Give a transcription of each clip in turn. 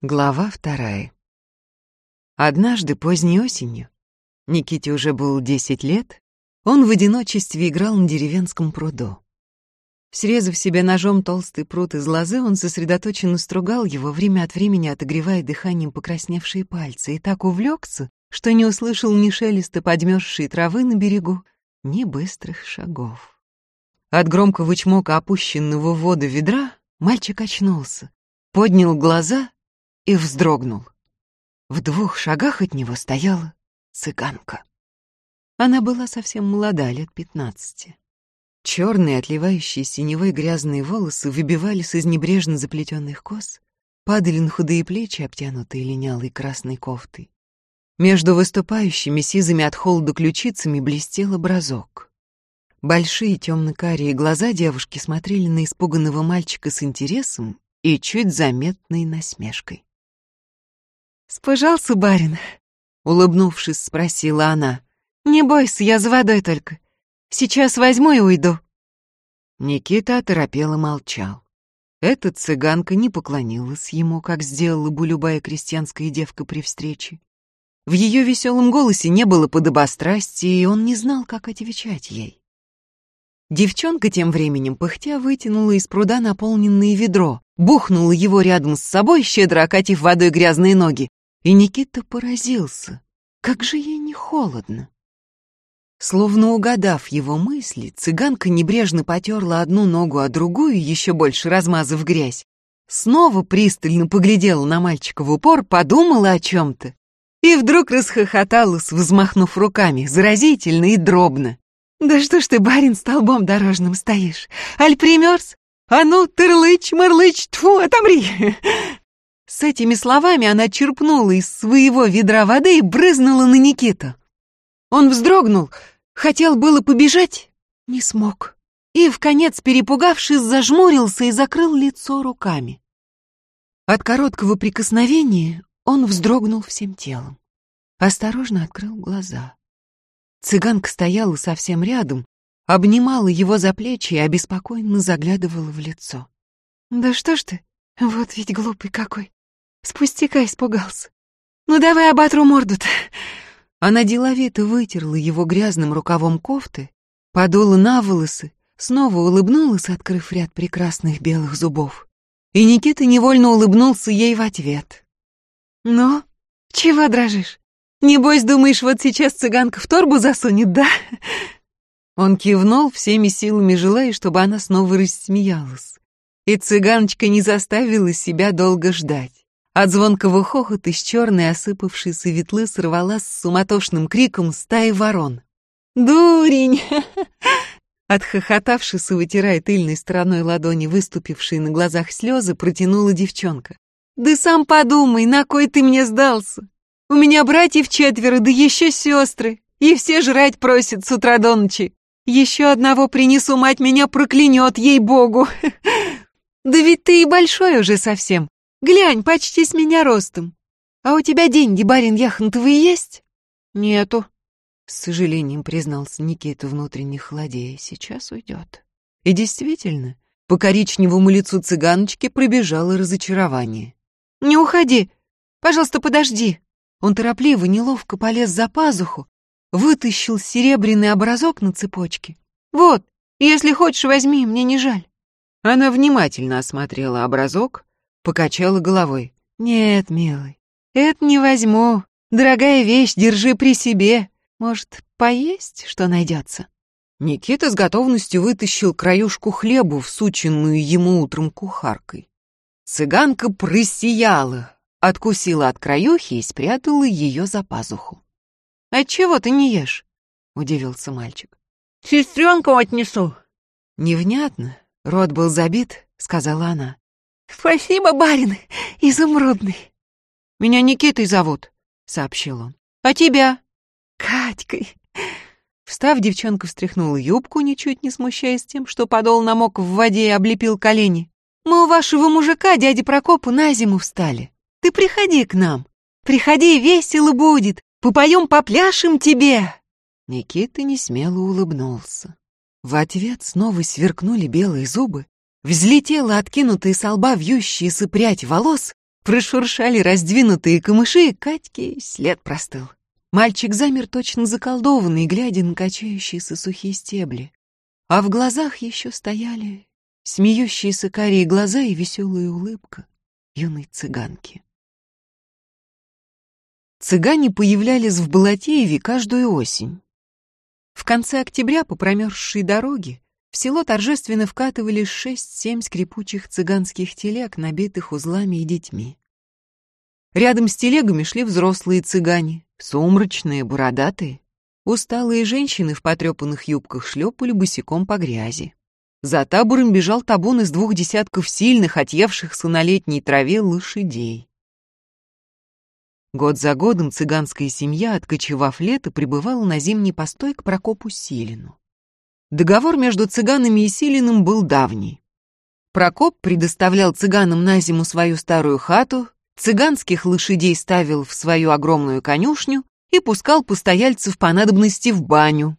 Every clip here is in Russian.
Глава вторая. Однажды поздней осенью, Никите уже было десять лет, он в одиночестве играл на деревенском пруду. Срезав себе ножом толстый пруд из лозы, он сосредоточенно стругал его, время от времени отогревая дыханием покрасневшие пальцы, и так увлекся, что не услышал ни шелеста подмерзшей травы на берегу, ни быстрых шагов. От громкого чмока опущенного в воду ведра мальчик очнулся, поднял глаза и вздрогнул. В двух шагах от него стояла цыганка. Она была совсем молода, лет пятнадцати. Черные, отливающие синевой грязные волосы выбивались из небрежно заплетенных кос, падали на худые плечи, обтянутые линялой красной кофтой. Между выступающими сизыми от холода ключицами блестел образок. Большие темно-карие глаза девушки смотрели на испуганного мальчика с интересом и чуть заметной насмешкой. «Спожался, барин?» — улыбнувшись, спросила она. «Не бойся, я за водой только. Сейчас возьму и уйду». Никита оторопело молчал. Эта цыганка не поклонилась ему, как сделала бы любая крестьянская девка при встрече. В ее веселом голосе не было подобострастия, и он не знал, как отвечать ей. Девчонка тем временем пыхтя вытянула из пруда наполненное ведро, бухнула его рядом с собой, щедро окатив водой грязные ноги, и Никита поразился. Как же ей не холодно. Словно угадав его мысли, цыганка небрежно потерла одну ногу, а другую, еще больше размазав грязь. Снова пристально поглядела на мальчика в упор, подумала о чем-то. И вдруг расхохоталась, взмахнув руками, заразительно и дробно. «Да что ж ты, барин, столбом дорожным стоишь? Аль примерз? А ну, тырлыч, мырлыч, тьфу, отомри!» С этими словами она черпнула из своего ведра воды и брызнула на Никиту. Он вздрогнул, хотел было побежать, не смог. И, в конец перепугавшись, зажмурился и закрыл лицо руками. От короткого прикосновения он вздрогнул всем телом. Осторожно открыл глаза. Цыганка стояла совсем рядом, обнимала его за плечи и обеспокоенно заглядывала в лицо. «Да что ж ты, вот ведь глупый какой! Спусти-ка испугался. Ну давай оботру морду-то. Она деловито вытерла его грязным рукавом кофты, подула на волосы, снова улыбнулась, открыв ряд прекрасных белых зубов. И Никита невольно улыбнулся ей в ответ. «Ну, чего дрожишь? Небось, думаешь, вот сейчас цыганка в торбу засунет, да?» Он кивнул, всеми силами желая, чтобы она снова рассмеялась. И цыганочка не заставила себя долго ждать. От звонкого хохота из черной осыпавшейся ветлы сорвалась с суматошным криком стаи ворон. «Дурень!» Отхохотавшись и вытирая тыльной стороной ладони выступившие на глазах слезы, протянула девчонка. «Да сам подумай, на кой ты мне сдался? У меня братьев четверо, да еще сестры, и все жрать просят с утра до ночи. Еще одного принесу, мать меня проклянет, ей-богу. Да ведь ты и большой уже совсем, Глянь, почти с меня ростом. А у тебя деньги, барин Яхонтовый, есть? Нету. С сожалением признался Никита внутренне холодея. Сейчас уйдет. И действительно, по коричневому лицу цыганочки пробежало разочарование. «Не уходи! Пожалуйста, подожди!» Он торопливо, неловко полез за пазуху, вытащил серебряный образок на цепочке. «Вот, если хочешь, возьми, мне не жаль». Она внимательно осмотрела образок, Покачала головой. «Нет, милый, это не возьму. Дорогая вещь, держи при себе. Может, поесть, что найдется?» Никита с готовностью вытащил краюшку хлебу, всученную ему утром кухаркой. Цыганка просияла, откусила от краюхи и спрятала ее за пазуху. «Отчего ты не ешь?» — удивился мальчик. «Сестренку отнесу». «Невнятно. Рот был забит», — сказала она. «Спасибо, барин, изумрудный!» «Меня Никитой зовут», — сообщил он. «А тебя?» «Катькой». Встав, девчонка встряхнула юбку, ничуть не смущаясь тем, что подол намок в воде и облепил колени. «Мы у вашего мужика, дяди Прокопа, на зиму встали. Ты приходи к нам. Приходи, весело будет. Попоем, попляшем тебе!» Никита несмело улыбнулся. В ответ снова сверкнули белые зубы, Взлетела откинутая со лба вьющаяся прядь волос, Прошуршали раздвинутые камыши, и Катьке след простыл. Мальчик замер точно заколдованный, глядя на качающиеся сухие стебли. А в глазах еще стояли смеющиеся карие глаза и веселая улыбка юной цыганки. Цыгане появлялись в Балатееве каждую осень. В конце октября по промерзшей дороге в село торжественно вкатывали шесть-семь скрипучих цыганских телег, набитых узлами и детьми. Рядом с телегами шли взрослые цыгане, сумрачные, бородатые. Усталые женщины в потрепанных юбках шлепали босиком по грязи. За табором бежал табун из двух десятков сильных, отъевшихся на летней траве лошадей. Год за годом цыганская семья, откочевав лето, пребывала на зимний постой к Прокопу Силину. Договор между цыганами и Силиным был давний. Прокоп предоставлял цыганам на зиму свою старую хату, цыганских лошадей ставил в свою огромную конюшню и пускал постояльцев по надобности в баню.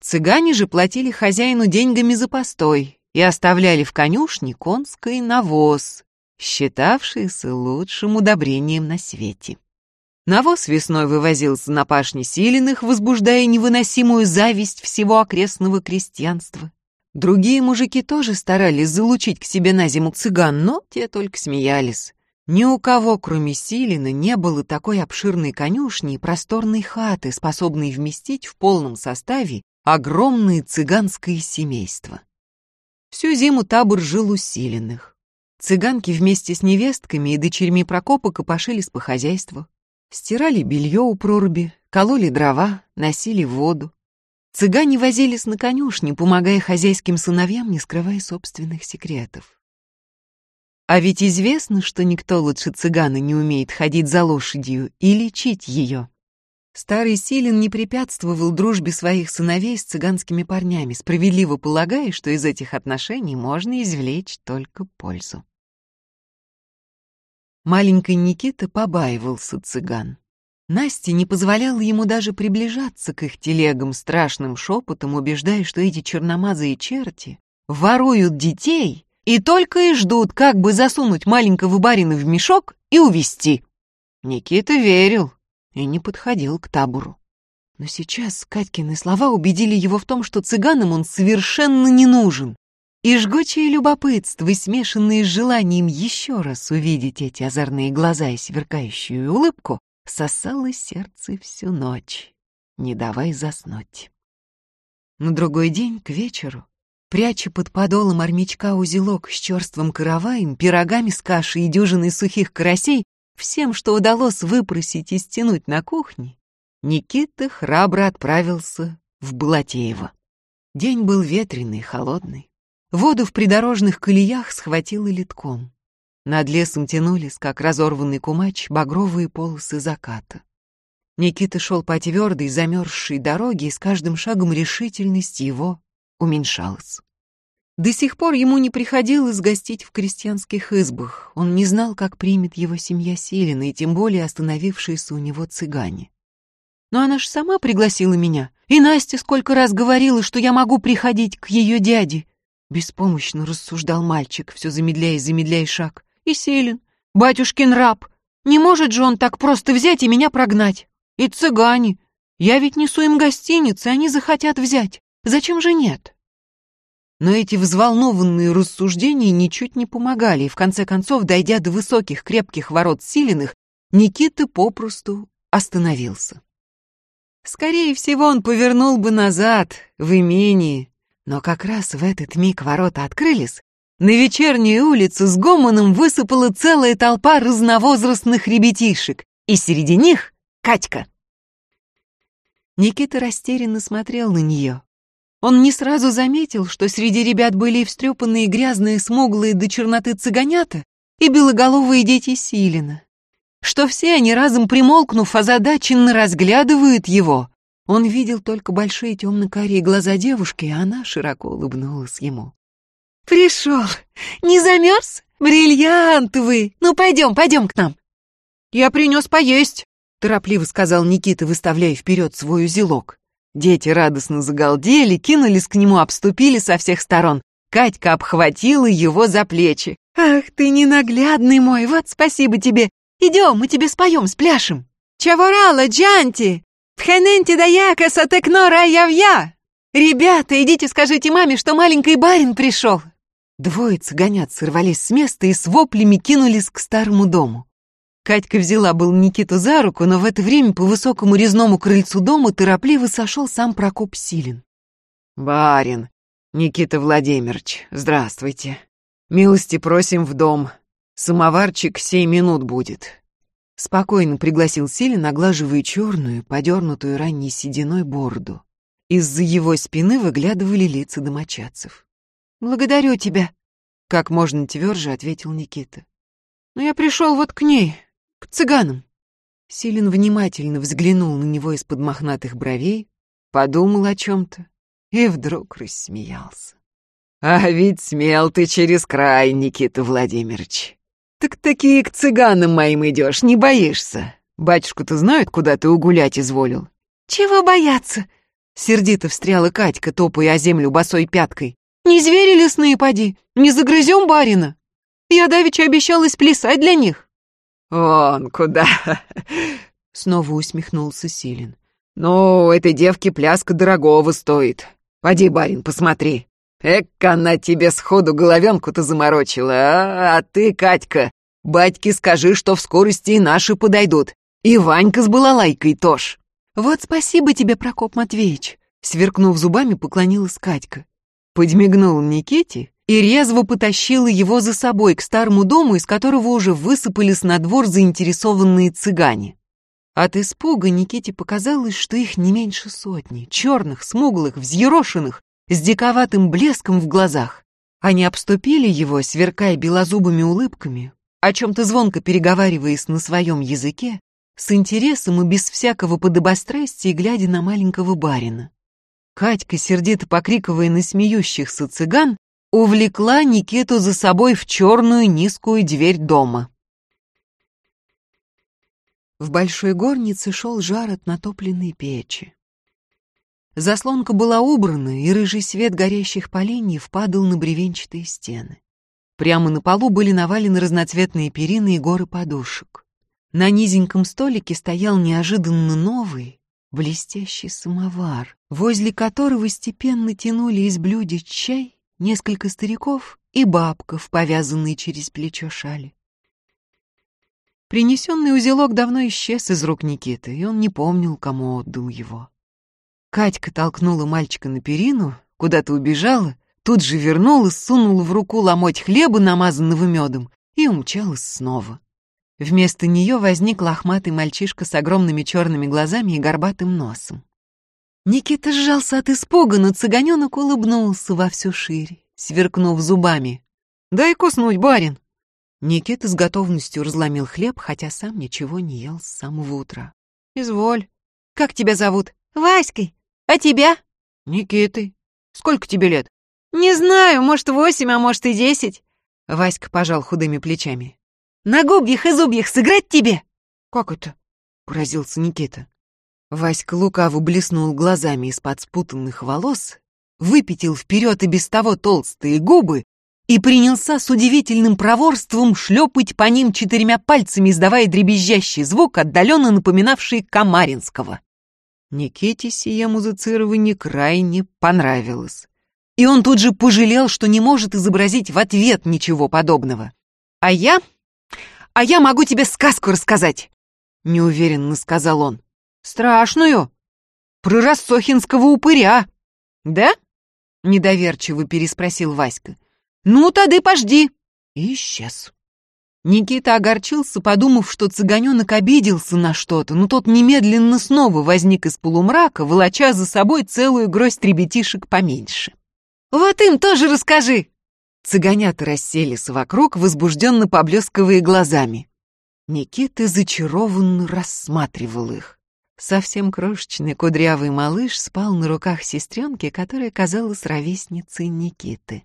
Цыгане же платили хозяину деньгами за постой и оставляли в конюшне конский навоз, считавшийся лучшим удобрением на свете. Навоз весной вывозился на пашни Силиных, возбуждая невыносимую зависть всего окрестного крестьянства. Другие мужики тоже старались залучить к себе на зиму цыган, но те только смеялись. Ни у кого, кроме Силина, не было такой обширной конюшни и просторной хаты, способной вместить в полном составе огромное цыганское семейство. Всю зиму табор жил у Силиных. Цыганки вместе с невестками и дочерьми Прокопа копошились по хозяйству. Стирали белье у проруби, кололи дрова, носили воду. Цыгане возились на конюшне, помогая хозяйским сыновьям, не скрывая собственных секретов. А ведь известно, что никто лучше цыгана не умеет ходить за лошадью и лечить ее. Старый Силин не препятствовал дружбе своих сыновей с цыганскими парнями, справедливо полагая, что из этих отношений можно извлечь только пользу. Маленький Никита побаивался цыган. Настя не позволяла ему даже приближаться к их телегам страшным шепотом, убеждая, что эти черномазые черти воруют детей и только и ждут, как бы засунуть маленького барина в мешок и увести. Никита верил и не подходил к табору. Но сейчас Катькины слова убедили его в том, что цыганам он совершенно не нужен. И жгучее любопытство, смешанное с желанием еще раз увидеть эти озорные глаза и сверкающую улыбку, сосало сердце всю ночь, не давай заснуть. На другой день, к вечеру, пряча под подолом армячка узелок с черствым караваем, пирогами с кашей и дюжиной сухих карасей, всем, что удалось выпросить и стянуть на кухне, Никита храбро отправился в Балатеево. День был ветреный, холодный. Воду в придорожных колеях схватило литком. Над лесом тянулись, как разорванный кумач, багровые полосы заката. Никита шел по твердой, замерзшей дороге, и с каждым шагом решительность его уменьшалась. До сих пор ему не приходилось гостить в крестьянских избах. Он не знал, как примет его семья Селина, и тем более остановившиеся у него цыгане. Но она ж сама пригласила меня. И Настя сколько раз говорила, что я могу приходить к ее дяде. Беспомощно рассуждал мальчик, все замедляя и замедляя шаг. И Селин, батюшкин раб. Не может же он так просто взять и меня прогнать. И цыгане. Я ведь несу им гостиницы, они захотят взять. Зачем же нет? Но эти взволнованные рассуждения ничуть не помогали, и в конце концов, дойдя до высоких крепких ворот Силиных, Никита попросту остановился. Скорее всего, он повернул бы назад, в имении, но как раз в этот миг ворота открылись, на вечернюю улицу с гомоном высыпала целая толпа разновозрастных ребятишек, и среди них Катька. Никита растерянно смотрел на нее. Он не сразу заметил, что среди ребят были и встрепанные грязные, смуглые до черноты цыганята, и белоголовые дети Силина. Что все они, разом примолкнув, озадаченно разглядывают его, он видел только большие темно-карие глаза девушки, и она широко улыбнулась ему. «Пришел! Не замерз? Бриллиантовый! Ну, пойдем, пойдем к нам!» «Я принес поесть!» — торопливо сказал Никита, выставляя вперед свой узелок. Дети радостно загалдели, кинулись к нему, обступили со всех сторон. Катька обхватила его за плечи. «Ах ты ненаглядный мой, вот спасибо тебе! Идем, мы тебе споем, спляшем!» «Чаворала, Джанти! Тхененти даяка сатекнора явья!» «Ребята, идите скажите маме, что маленький барин пришел!» Двое цыганят сорвались с места и с воплями кинулись к старому дому. Катька взяла был Никиту за руку, но в это время по высокому резному крыльцу дома торопливо сошел сам Прокоп Силин. «Барин, Никита Владимирович, здравствуйте. Милости просим в дом. Самоварчик семь минут будет». Спокойно пригласил Силин, оглаживая черную, подернутую ранней сединой бороду. Из-за его спины выглядывали лица домочадцев. «Благодарю тебя», — как можно тверже ответил Никита. «Но я пришел вот к ней, к цыганам». Силин внимательно взглянул на него из-под мохнатых бровей, подумал о чем-то и вдруг рассмеялся. «А ведь смел ты через край, Никита Владимирович. Так такие к цыганам моим идешь, не боишься? Батюшку-то знают, куда ты угулять изволил?» «Чего бояться?» Сердито встряла Катька, топая о землю босой пяткой. «Не звери лесные поди, не загрызем барина. Я давеча обещалась плясать для них». «Он куда?» Снова усмехнулся Силин. «Ну, этой девке пляска дорогого стоит. Поди, барин, посмотри. Эк, она тебе сходу головенку-то заморочила, а? а ты, Катька, батьке скажи, что в скорости и наши подойдут. И Ванька с балалайкой тоже». «Вот спасибо тебе, Прокоп Матвеевич», — сверкнув зубами, поклонилась Катька. Подмигнул Никите и резво потащила его за собой к старому дому, из которого уже высыпались на двор заинтересованные цыгане. От испуга Никите показалось, что их не меньше сотни, черных, смуглых, взъерошенных, с диковатым блеском в глазах. Они обступили его, сверкая белозубыми улыбками, о чем-то звонко переговариваясь на своем языке, с интересом и без всякого подобострастия, глядя на маленького барина. Катька, сердито покриковая на смеющихся цыган, увлекла Никиту за собой в черную низкую дверь дома. В большой горнице шел жар от натопленной печи. Заслонка была убрана, и рыжий свет горящих поленьев падал на бревенчатые стены. Прямо на полу были навалены разноцветные перины и горы подушек. На низеньком столике стоял неожиданно новый, блестящий самовар, возле которого степенно тянули из блюдец чай несколько стариков и бабка в повязанной через плечо шали. Принесенный узелок давно исчез из рук Никиты, и он не помнил, кому отдал его. Катька толкнула мальчика на перину, куда-то убежала, тут же вернулась, сунула в руку ломоть хлеба, намазанного медом, и умчалась снова. Вместо нее возник лохматый мальчишка с огромными черными глазами и горбатым носом. Никита сжался от испуга, но цыганенок улыбнулся во всю шире, сверкнув зубами. «Дай куснуть, барин!» Никита с готовностью разломил хлеб, хотя сам ничего не ел с самого утра. «Изволь. Как тебя зовут?» «Васькой. А тебя?» «Никитой. Сколько тебе лет?» «Не знаю, может, восемь, а может и десять». Васька пожал худыми плечами. «На губьях и зубьях сыграть тебе?» «Как это?» — поразился Никита. Васька лукаво блеснул глазами из-под спутанных волос, выпятил вперед и без того толстые губы и принялся с удивительным проворством шлепать по ним четырьмя пальцами, издавая дребезжащий звук, отдаленно напоминавший Камаринского. Никите сие музицирование крайне понравилось. И он тут же пожалел, что не может изобразить в ответ ничего подобного. «А я... а я могу тебе сказку рассказать!» — неуверенно сказал он. «Страшную! Про рассохинского упыря!» «Да?» — недоверчиво переспросил Васька. «Ну, тады пожди!» И исчез. Никита огорчился, подумав, что цыганенок обиделся на что-то, но тот немедленно снова возник из полумрака, волоча за собой целую гроздь ребятишек поменьше. «Вот им тоже расскажи!» Цыганята расселись вокруг, возбужденно поблескивая глазами. Никита зачарованно рассматривал их. Совсем крошечный кудрявый малыш спал на руках сестренки, которая казалась ровесницей Никиты.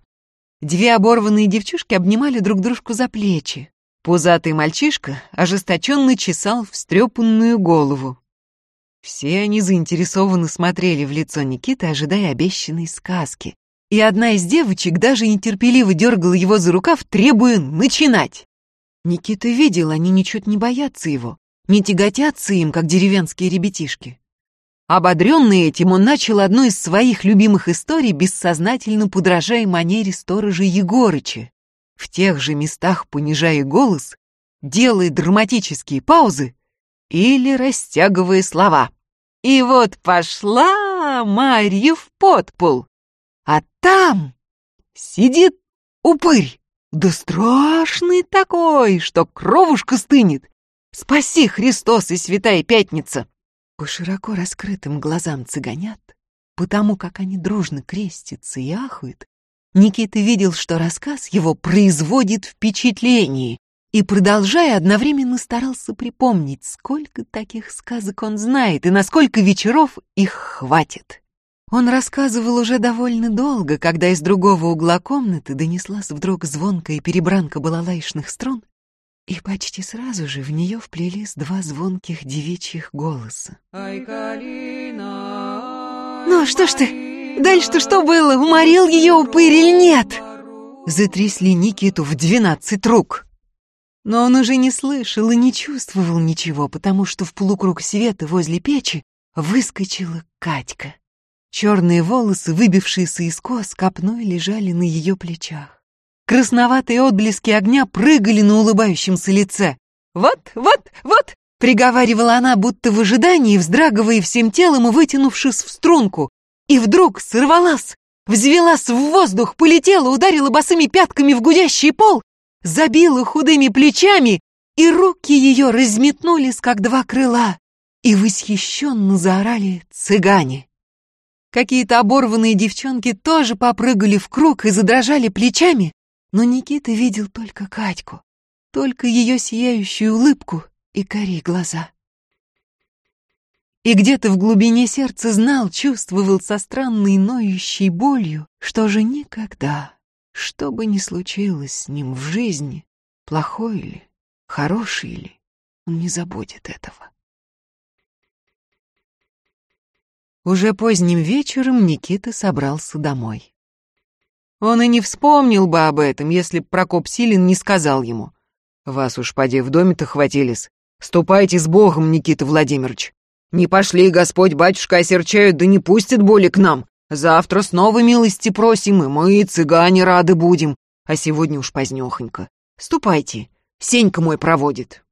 Две оборванные девчушки обнимали друг дружку за плечи. Пузатый мальчишка ожесточенно чесал встрепанную голову. Все они заинтересованно смотрели в лицо Никиты, ожидая обещанной сказки. и одна из девочек даже нетерпеливо дергала его за рукав, требуя начинать. Никита видел, они ничуть не боятся его, не тяготятся им, как деревенские ребятишки. Ободренный этим, он начал одну из своих любимых историй, бессознательно подражая манере сторожа Егорыча. В тех же местах понижая голос, делая драматические паузы или растягивая слова. И вот пошла Марья в подпол, а там сидит упырь, да страшный такой, что кровушка стынет. Спаси, Христос и Святая Пятница! По широко раскрытым глазам цыганят, потому как они дружно крестятся и ахают, Никита видел, что рассказ его производит впечатление, и, продолжая, одновременно старался припомнить, сколько таких сказок он знает и на сколько вечеров их хватит. Он рассказывал уже довольно долго, когда из другого угла комнаты донеслась вдруг звонкая перебранка балалайшных струн, и почти сразу же в нее вплелись два звонких девичьих голоса. «Ну, что ж ты? Дальше-то что было? Уморил ее упырь или нет?» Затрясли Никиту в двенадцать рук. Но он уже не слышал и не чувствовал ничего, потому что в полукруг света возле печи выскочила Катька. Черные волосы, выбившиеся из кос, копной лежали на ее плечах. Красноватые отблески огня прыгали на улыбающемся лице. «Вот, вот, вот!» — приговаривала она, будто в ожидании, вздрагивая всем телом и вытянувшись в струнку. И вдруг сорвалась, взвелась в воздух, полетела, ударила босыми пятками в гудящий пол, забила худыми плечами, и руки ее разметнулись, как два крыла, и восхищенно заорали цыгане. Какие-то оборванные девчонки тоже попрыгали в круг и задрожали плечами, но Никита видел только Катьку, только ее сияющую улыбку и кори глаза. И где-то в глубине сердца знал, чувствовал со странной ноющей болью, что же никогда, что бы ни случилось с ним в жизни, плохой ли, хороший ли, он не забудет этого. Уже поздним вечером Никита собрался домой. Он и не вспомнил бы об этом, если б Прокоп Силин не сказал ему. «Вас уж, поди, в доме-то хватились. Ступайте с Богом, Никита Владимирович. Не пошли, Господь, батюшка, осерчают, да не пустят боли к нам. Завтра снова милости просим, и мы, и цыгане, рады будем. А сегодня уж позднёхонько. Ступайте, Сенька мой проводит».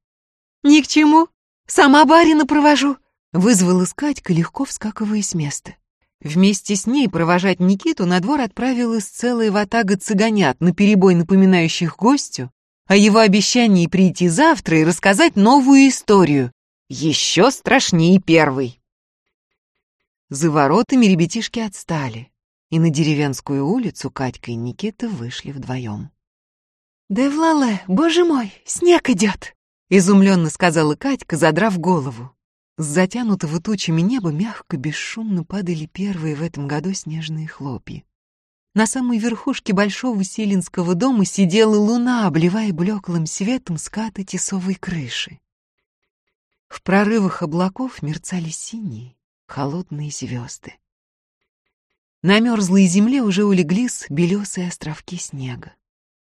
«Ни к чему. Сама барина провожу», Вызвала Катька, легко вскакивая с места. Вместе с ней провожать Никиту на двор отправилась целая ватага цыганят, наперебой напоминающих гостю о его обещании прийти завтра и рассказать новую историю, еще страшнее первой. За воротами ребятишки отстали, и на деревенскую улицу Катька и Никита вышли вдвоем. «Да, Влале, боже мой, снег идет!» — изумленно сказала Катька, задрав голову. С затянутого тучами неба мягко, бесшумно падали первые в этом году снежные хлопья. На самой верхушке большого селинского дома сидела луна, обливая блеклым светом скаты тесовой крыши. В прорывах облаков мерцали синие, холодные звезды. На мерзлой земле уже улеглись белесые островки снега.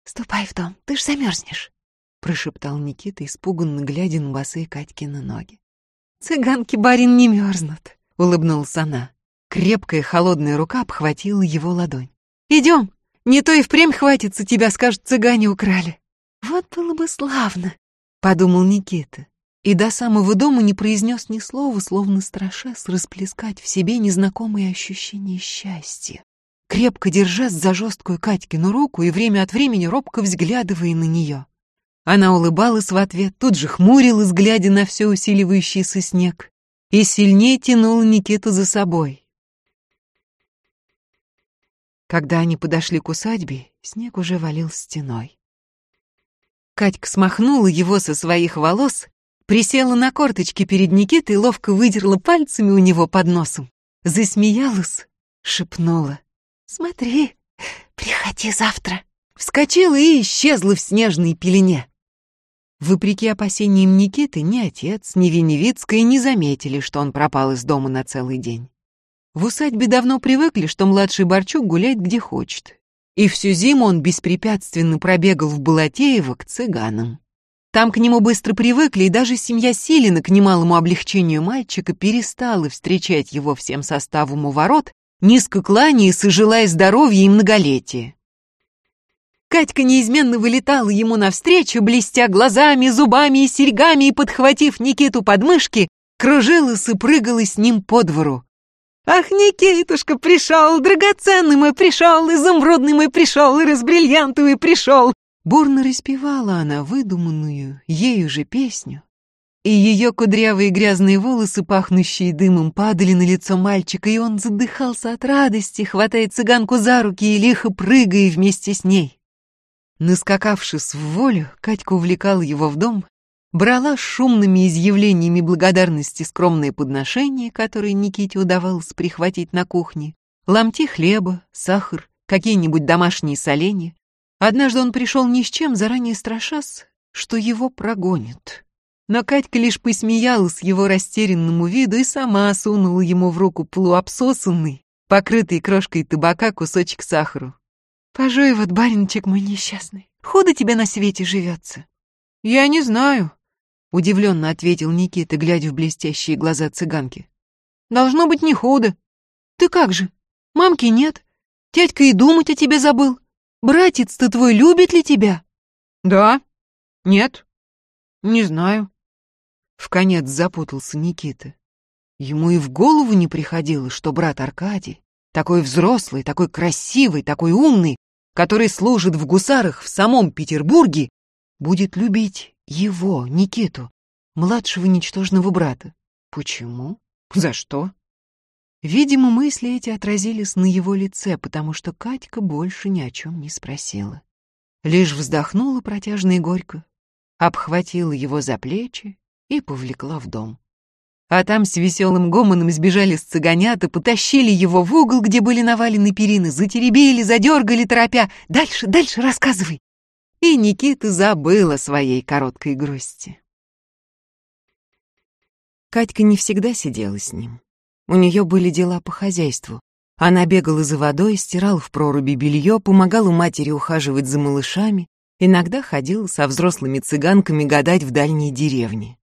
«Ступай в дом, ты ж замерзнешь», — прошептал Никита, испуганно глядя на босые Катькины ноги. «Цыганки, барин, не мерзнут», — улыбнулась она. Крепкая холодная рука обхватила его ладонь. «Идем, не то и впрямь хватится, тебя скажут, цыгане украли». «Вот было бы славно», — подумал Никита. И до самого дома не произнес ни слова, словно страшась расплескать в себе незнакомые ощущения счастья. Крепко держась за жесткую Катькину руку и время от времени робко взглядывая на нее. Она улыбалась в ответ, тут же хмурилась, глядя на все усиливающийся снег, и сильнее тянула Никиту за собой. Когда они подошли к усадьбе, снег уже валил стеной. Катька смахнула его со своих волос, присела на корточки перед Никитой и ловко выдерла пальцами у него под носом. Засмеялась, шепнула. «Смотри, приходи завтра». Вскочила и исчезла в снежной пелене. Вопреки опасениям Никиты, ни отец, ни Веневицкая не заметили, что он пропал из дома на целый день. В усадьбе давно привыкли, что младший Борчук гуляет где хочет. И всю зиму он беспрепятственно пробегал в Балатеево к цыганам. Там к нему быстро привыкли, и даже семья Силина к немалому облегчению мальчика перестала встречать его всем составом у ворот, низко кланяясь и желая здоровья и многолетия. Катька неизменно вылетала ему навстречу, блестя глазами, зубами и серьгами, и, подхватив Никиту под мышки, кружилась и прыгала с ним по двору. «Ах, Никитушка, пришел, драгоценный мой пришел, изумрудный мой пришел, и разбриллиантовый пришел, Бурно распевала она выдуманную, ею же песню, и ее кудрявые грязные волосы, пахнущие дымом, падали на лицо мальчика, и он задыхался от радости, хватая цыганку за руки и лихо прыгая вместе с ней. Наскакавшись в волю, Катька увлекала его в дом, брала шумными изъявлениями благодарности скромные подношения, которые Никите удавалось прихватить на кухне, ломти хлеба, сахар, какие-нибудь домашние соленья, Однажды он пришел ни с чем, заранее страшась, что его прогонят. Но Катька лишь посмеялась его растерянному виду и сама сунула ему в руку полуобсосанный, покрытый крошкой табака кусочек сахару. «Пожуй вот, баринчик мой несчастный, худо тебе на свете живется». «Я не знаю», — удивленно ответил Никита, глядя в блестящие глаза цыганки. «Должно быть не худо. Ты как же? Мамки нет. Тятька и думать о тебе забыл. Братец-то твой любит ли тебя? Да. Нет. Не знаю. В конец запутался Никита. Ему и в голову не приходило, что брат Аркадий, такой взрослый, такой красивый, такой умный, который служит в гусарах в самом Петербурге, будет любить его, Никиту, младшего ничтожного брата. Почему? За что? Видимо, мысли эти отразились на его лице, потому что Катька больше ни о чем не спросила. Лишь вздохнула протяжно и горько, обхватила его за плечи и повлекла в дом. А там с веселым гомоном сбежали с цыганята, потащили его в угол, где были навалены перины, затеребили, задергали, торопя. «Дальше, дальше рассказывай!» И Никита забыл о своей короткой грусти. Катька не всегда сидела с ним. У нее были дела по хозяйству. Она бегала за водой, стирала в проруби белье, помогала матери ухаживать за малышами, иногда ходила со взрослыми цыганками гадать в дальней деревне.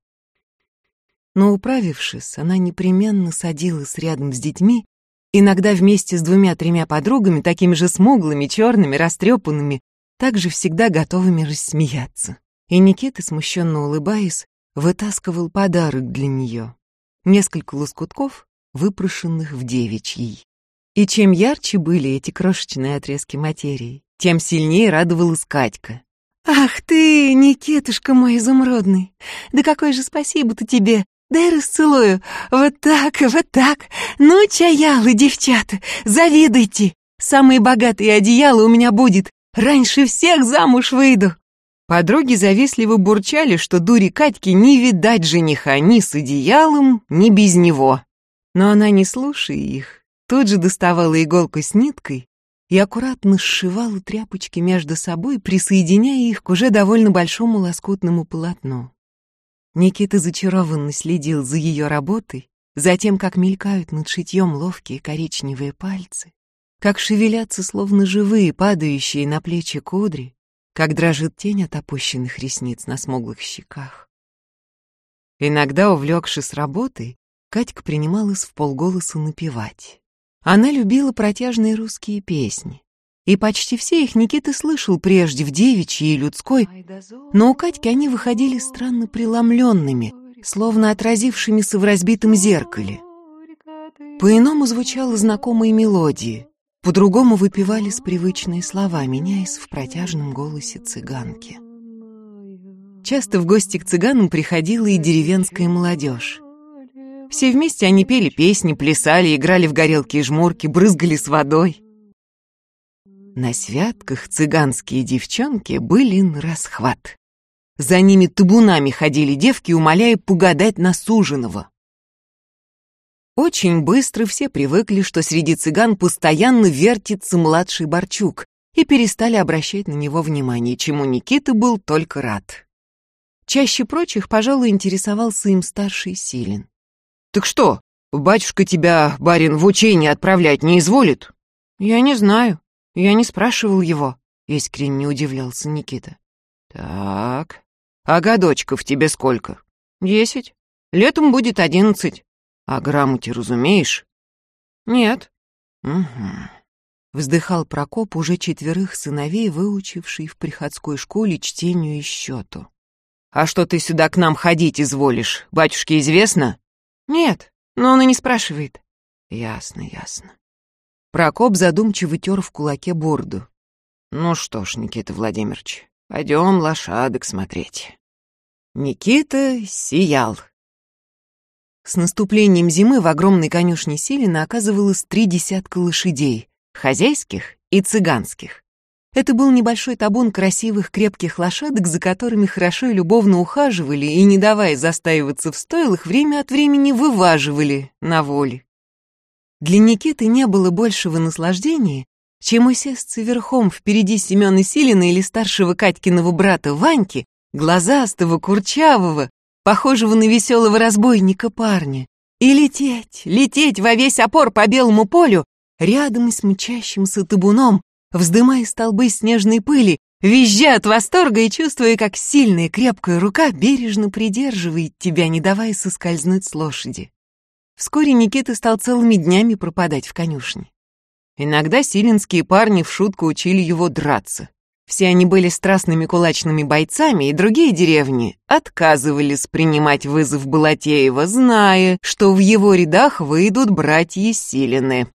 Но управившись, она непременно садилась рядом с детьми, иногда вместе с двумя-тремя подругами, такими же смуглыми, черными, растрепанными, также всегда готовыми рассмеяться. И Никита, смущенно улыбаясь, вытаскивал подарок для нее. Несколько лоскутков, выпрошенных в девичьей. И чем ярче были эти крошечные отрезки материи, тем сильнее радовалась Катька. «Ах ты, Никитушка мой изумрудный! Да какое же спасибо-то тебе! Дай расцелую! Вот так, вот так! Ну, чаялы, девчата, завидуйте! Самые богатые одеяла у меня будет! Раньше всех замуж выйду!» Подруги завистливо бурчали, что дури Катьки не видать жениха ни с одеялом, ни без него. Но она, не слушая их, тут же доставала иголку с ниткой и аккуратно сшивала тряпочки между собой, присоединяя их к уже довольно большому лоскутному полотну. Никита зачарованно следил за ее работой, за тем, как мелькают над шитьем ловкие коричневые пальцы, как шевелятся словно живые, падающие на плечи кудри, как дрожит тень от опущенных ресниц на смуглых щеках. Иногда, увлекшись работой, Катька принималась в полголоса напевать. Она любила протяжные русские песни. И почти все их Никита слышал прежде в девичьей и людской, но у Катьки они выходили странно преломленными, словно отразившимися в разбитом зеркале. По-иному звучала знакомые мелодии, по-другому выпивались привычные слова, меняясь в протяжном голосе цыганки. Часто в гости к цыганам приходила и деревенская молодежь. Все вместе они пели песни, плясали, играли в горелки и жмурки, брызгали с водой. На святках цыганские девчонки были на расхват. За ними табунами ходили девки, умоляя погадать на суженого. Очень быстро все привыкли, что среди цыган постоянно вертится младший Борчук, и перестали обращать на него внимание, чему Никита был только рад. Чаще прочих, пожалуй, интересовался им старший Силин. «Так что, батюшка тебя, барин, в учение отправлять не изволит?» «Я не знаю. Я не спрашивал его», — искренне удивлялся Никита. «Так, а годочков тебе сколько?» «Десять. Летом будет одиннадцать». «А грамоте разумеешь?» «Нет». «Угу». Вздыхал Прокоп, уже четверых сыновей, выучивший в приходской школе чтению и счету. «А что ты сюда к нам ходить изволишь? Батюшке известно?» «Нет, но он и не спрашивает». «Ясно, ясно». Прокоп задумчиво тер в кулаке борду. «Ну что ж, Никита Владимирович, пойдем лошадок смотреть». Никита сиял. С наступлением зимы в огромной конюшне Силина оказывалось три десятка лошадей, хозяйских и цыганских. Это был небольшой табун красивых крепких лошадок, за которыми хорошо и любовно ухаживали и, не давая застаиваться в стойлах, время от времени вываживали на воле. Для Никиты не было большего наслаждения, чем усесться верхом впереди Семена Силина или старшего Катькиного брата Ваньки, глазастого, курчавого, похожего на веселого разбойника парня, и лететь, лететь во весь опор по белому полю, рядом с мчащимся табуном, вздымая столбы снежной пыли, визжа от восторга и чувствуя, как сильная крепкая рука бережно придерживает тебя, не давая соскользнуть с лошади. Вскоре Никита стал целыми днями пропадать в конюшне. Иногда силинские парни в шутку учили его драться. Все они были страстными кулачными бойцами, и другие деревни отказывались принимать вызов Балатеева, зная, что в его рядах выйдут братья Силины.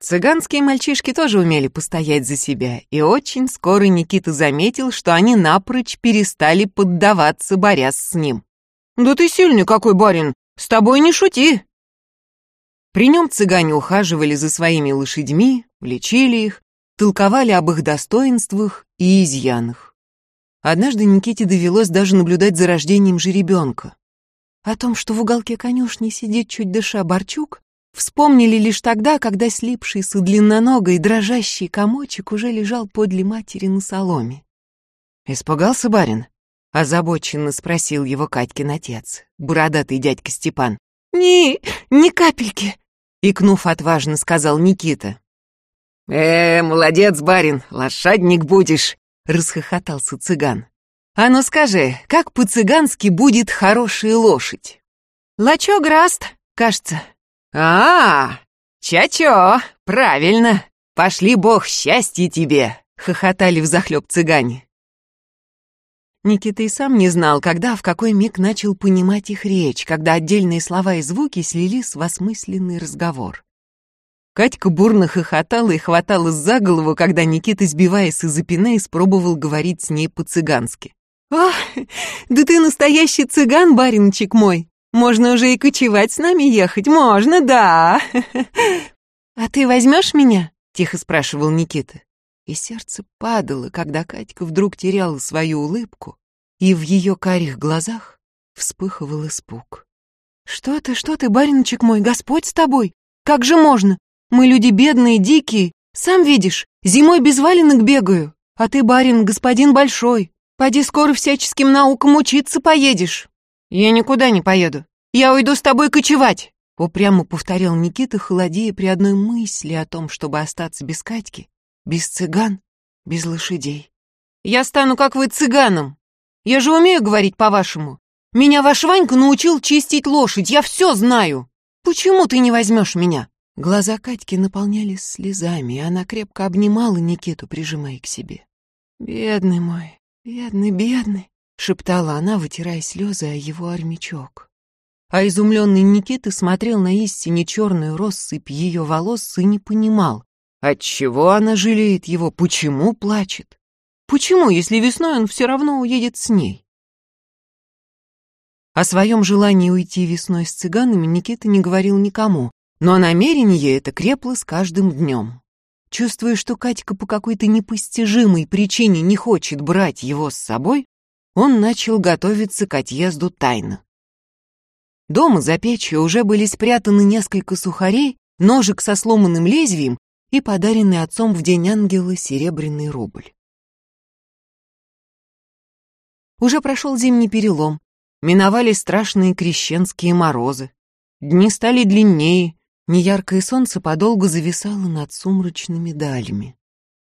Цыганские мальчишки тоже умели постоять за себя, и очень скоро Никита заметил, что они напрочь перестали поддаваться, борясь с ним. «Да ты сильный какой, барин! С тобой не шути!» При нем цыгане ухаживали за своими лошадьми, лечили их, толковали об их достоинствах и изъянах. Однажды Никите довелось даже наблюдать за рождением жеребенка. О том, что в уголке конюшни сидит чуть дыша Борчук, Вспомнили лишь тогда, когда слипшийся длинноногой дрожащий комочек уже лежал подле матери на соломе. «Испугался барин?» — озабоченно спросил его Катькин отец, бородатый дядька Степан. «Ни, ни капельки!» — икнув отважно, сказал Никита. «Э, молодец, барин, лошадник будешь!» — расхохотался цыган. «А ну скажи, как по-цыгански будет хорошая лошадь?» «Лачо-граст, кажется», «А, чачо, правильно. Пошли бог счастья тебе!» — хохотали взахлеб цыгане. Никита и сам не знал, когда, в какой миг начал понимать их речь, когда отдельные слова и звуки слились в осмысленный разговор. Катька бурно хохотала и хваталась за голову, когда Никита, сбиваясь и запинаясь, пробовал говорить с ней по-цыгански. «Ах, да ты настоящий цыган, баринчик мой! Можно уже и кочевать с нами ехать, можно, да. А ты возьмешь меня? Тихо спрашивал Никита. И сердце падало, когда Катька вдруг теряла свою улыбку, и в ее карих глазах вспыхивал испуг. «Что ты, что ты, баринчик мой, Господь с тобой? Как же можно? Мы люди бедные, дикие. Сам видишь, зимой без валенок бегаю. А ты, барин, господин большой. Поди скоро всяческим наукам учиться поедешь». «Я никуда не поеду. Я уйду с тобой кочевать!» Упрямо повторял Никита, холодея при одной мысли о том, чтобы остаться без Катьки, без цыган, без лошадей. «Я стану, как вы, цыганом. Я же умею говорить по-вашему. Меня ваш Ванька научил чистить лошадь, я все знаю. Почему ты не возьмешь меня?» Глаза Катьки наполнялись слезами, и она крепко обнимала Никиту, прижимая к себе. «Бедный мой, бедный, бедный!» — шептала она, вытирая слезы о его армячок. А изумленный Никита смотрел на истине черную россыпь ее волос и не понимал, отчего она жалеет его, почему плачет. Почему, если весной он все равно уедет с ней? О своем желании уйти весной с цыганами Никита не говорил никому, но намерение это крепло с каждым днем. Чувствуя, что Катька по какой-то непостижимой причине не хочет брать его с собой, он начал готовиться к отъезду тайно. Дома за печью уже были спрятаны несколько сухарей, ножик со сломанным лезвием и подаренный отцом в день ангела серебряный рубль. Уже прошел зимний перелом, миновали страшные крещенские морозы. Дни стали длиннее, неяркое солнце подолгу зависало над сумрачными далями.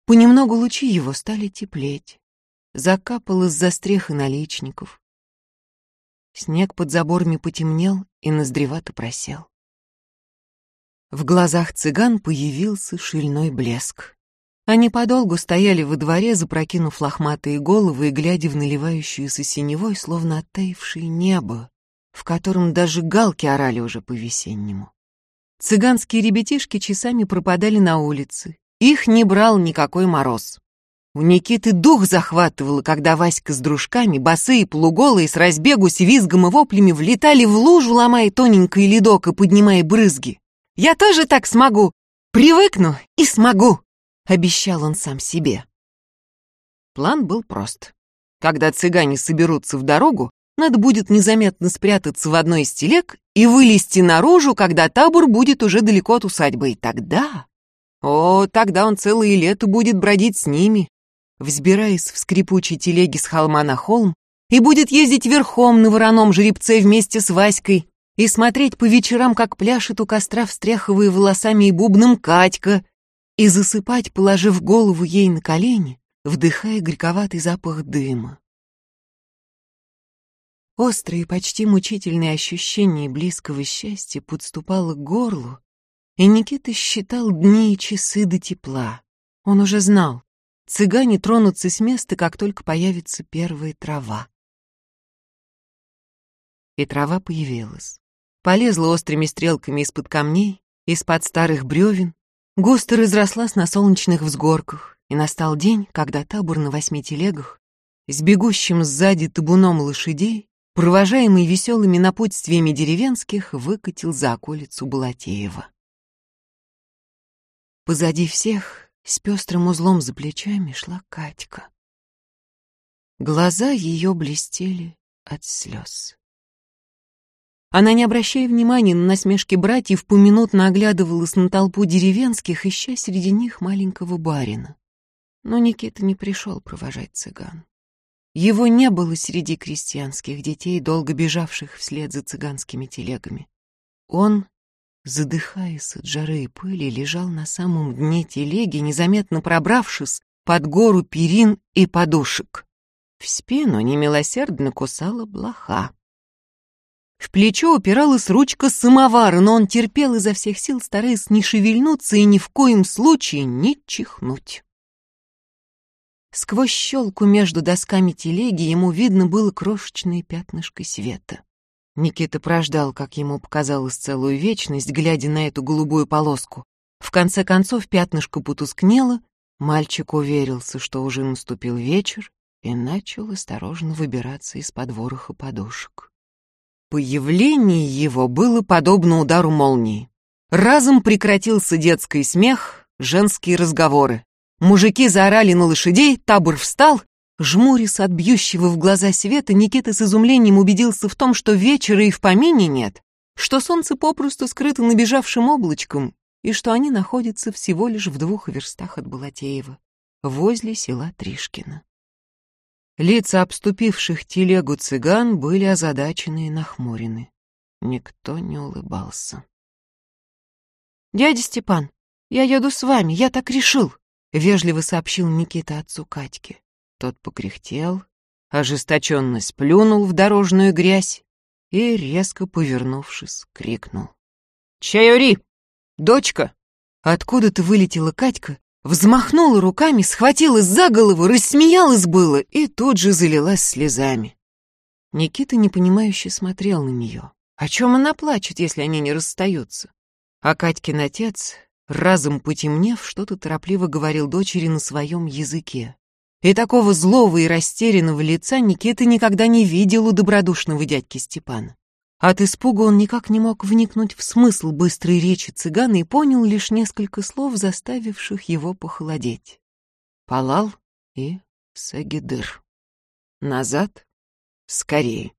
Понемногу лучи его стали теплеть. Закапал из застреха наличников. Снег под заборами потемнел и ноздревато просел. В глазах цыган появился шильной блеск. Они подолгу стояли во дворе, запрокинув лохматые головы и глядя в наливающуюся синевой, словно оттаившее небо, в котором даже галки орали уже по-весеннему. Цыганские ребятишки часами пропадали на улице. Их не брал никакой мороз. У Никиты дух захватывало, когда Васька с дружками, босые, полуголые, с разбегу, с визгом и воплями влетали в лужу, ломая тоненький ледок и поднимая брызги. «Я тоже так смогу! Привыкну и смогу!» — обещал он сам себе. План был прост. Когда цыгане соберутся в дорогу, надо будет незаметно спрятаться в одной из телег и вылезти наружу, когда табор будет уже далеко от усадьбы. И тогда... О, тогда он целое лето будет бродить с ними, взбираясь в скрипучей телеге с холма на холм, и будет ездить верхом на вороном жеребце вместе с Васькой и смотреть по вечерам, как пляшет у костра, встряхивая волосами и бубном Катька, и засыпать, положив голову ей на колени, вдыхая горьковатый запах дыма. Острые, почти мучительные ощущения близкого счастья подступало к горлу, и Никита считал дни и часы до тепла. Он уже знал, цыгане тронутся с места, как только появится первая трава. И трава появилась. Полезла острыми стрелками из-под камней, из-под старых бревен, густо разрослась на солнечных взгорках, и настал день, когда табор на восьми телегах с бегущим сзади табуном лошадей, провожаемый веселыми напутствиями деревенских, выкатил за околицу Балатеева. Позади всех, с пестрым узлом за плечами, шла Катька. Глаза ее блестели от слез. Она, не обращая внимания на насмешки братьев, поминутно оглядывалась на толпу деревенских, ища среди них маленького барина. Но Никита не пришел провожать цыган. Его не было среди крестьянских детей, долго бежавших вслед за цыганскими телегами. Он, задыхаясь от жары и пыли, лежал на самом дне телеги, незаметно пробравшись под гору перин и подушек. В спину немилосердно кусала блоха. В плечо упиралась ручка самовара, но он терпел изо всех сил, стараясь не шевельнуться и ни в коем случае не чихнуть. Сквозь щелку между досками телеги ему видно было крошечное пятнышко света. Никита прождал, как ему показалось, целую вечность, глядя на эту голубую полоску. В конце концов пятнышко потускнело, мальчик уверился, что уже наступил вечер, и начал осторожно выбираться из-под вороха подушек. Появление его было подобно удару молнии. Разом прекратился детский смех, женские разговоры. Мужики заорали на лошадей, табор встал. Жмурясь от бьющего в глаза света, Никита с изумлением убедился в том, что вечера и в помине нет, что солнце попросту скрыто набежавшим облачком и что они находятся всего лишь в двух верстах от Балатеева, возле села Тришкино. Лица обступивших телегу цыган были озадачены и нахмурены. Никто не улыбался. «Дядя Степан, я еду с вами, я так решил», — вежливо сообщил Никита отцу Катьке. Тот покряхтел, ожесточенно сплюнул в дорожную грязь и, резко повернувшись, крикнул. «Чаюри! Дочка!» Откуда-то вылетела Катька Взмахнула руками, схватилась за голову, рассмеялась было и тут же залилась слезами. Никита непонимающе смотрел на нее. О чем она плачет, если они не расстаются? А Катькин отец, разом потемнев, что-то торопливо говорил дочери на своем языке. И такого злого и растерянного лица Никита никогда не видел у добродушного дядьки Степана. От испуга он никак не мог вникнуть в смысл быстрой речи цыгана и понял лишь несколько слов, заставивших его похолодеть. Палал и Сагидыр. Назад, скорее.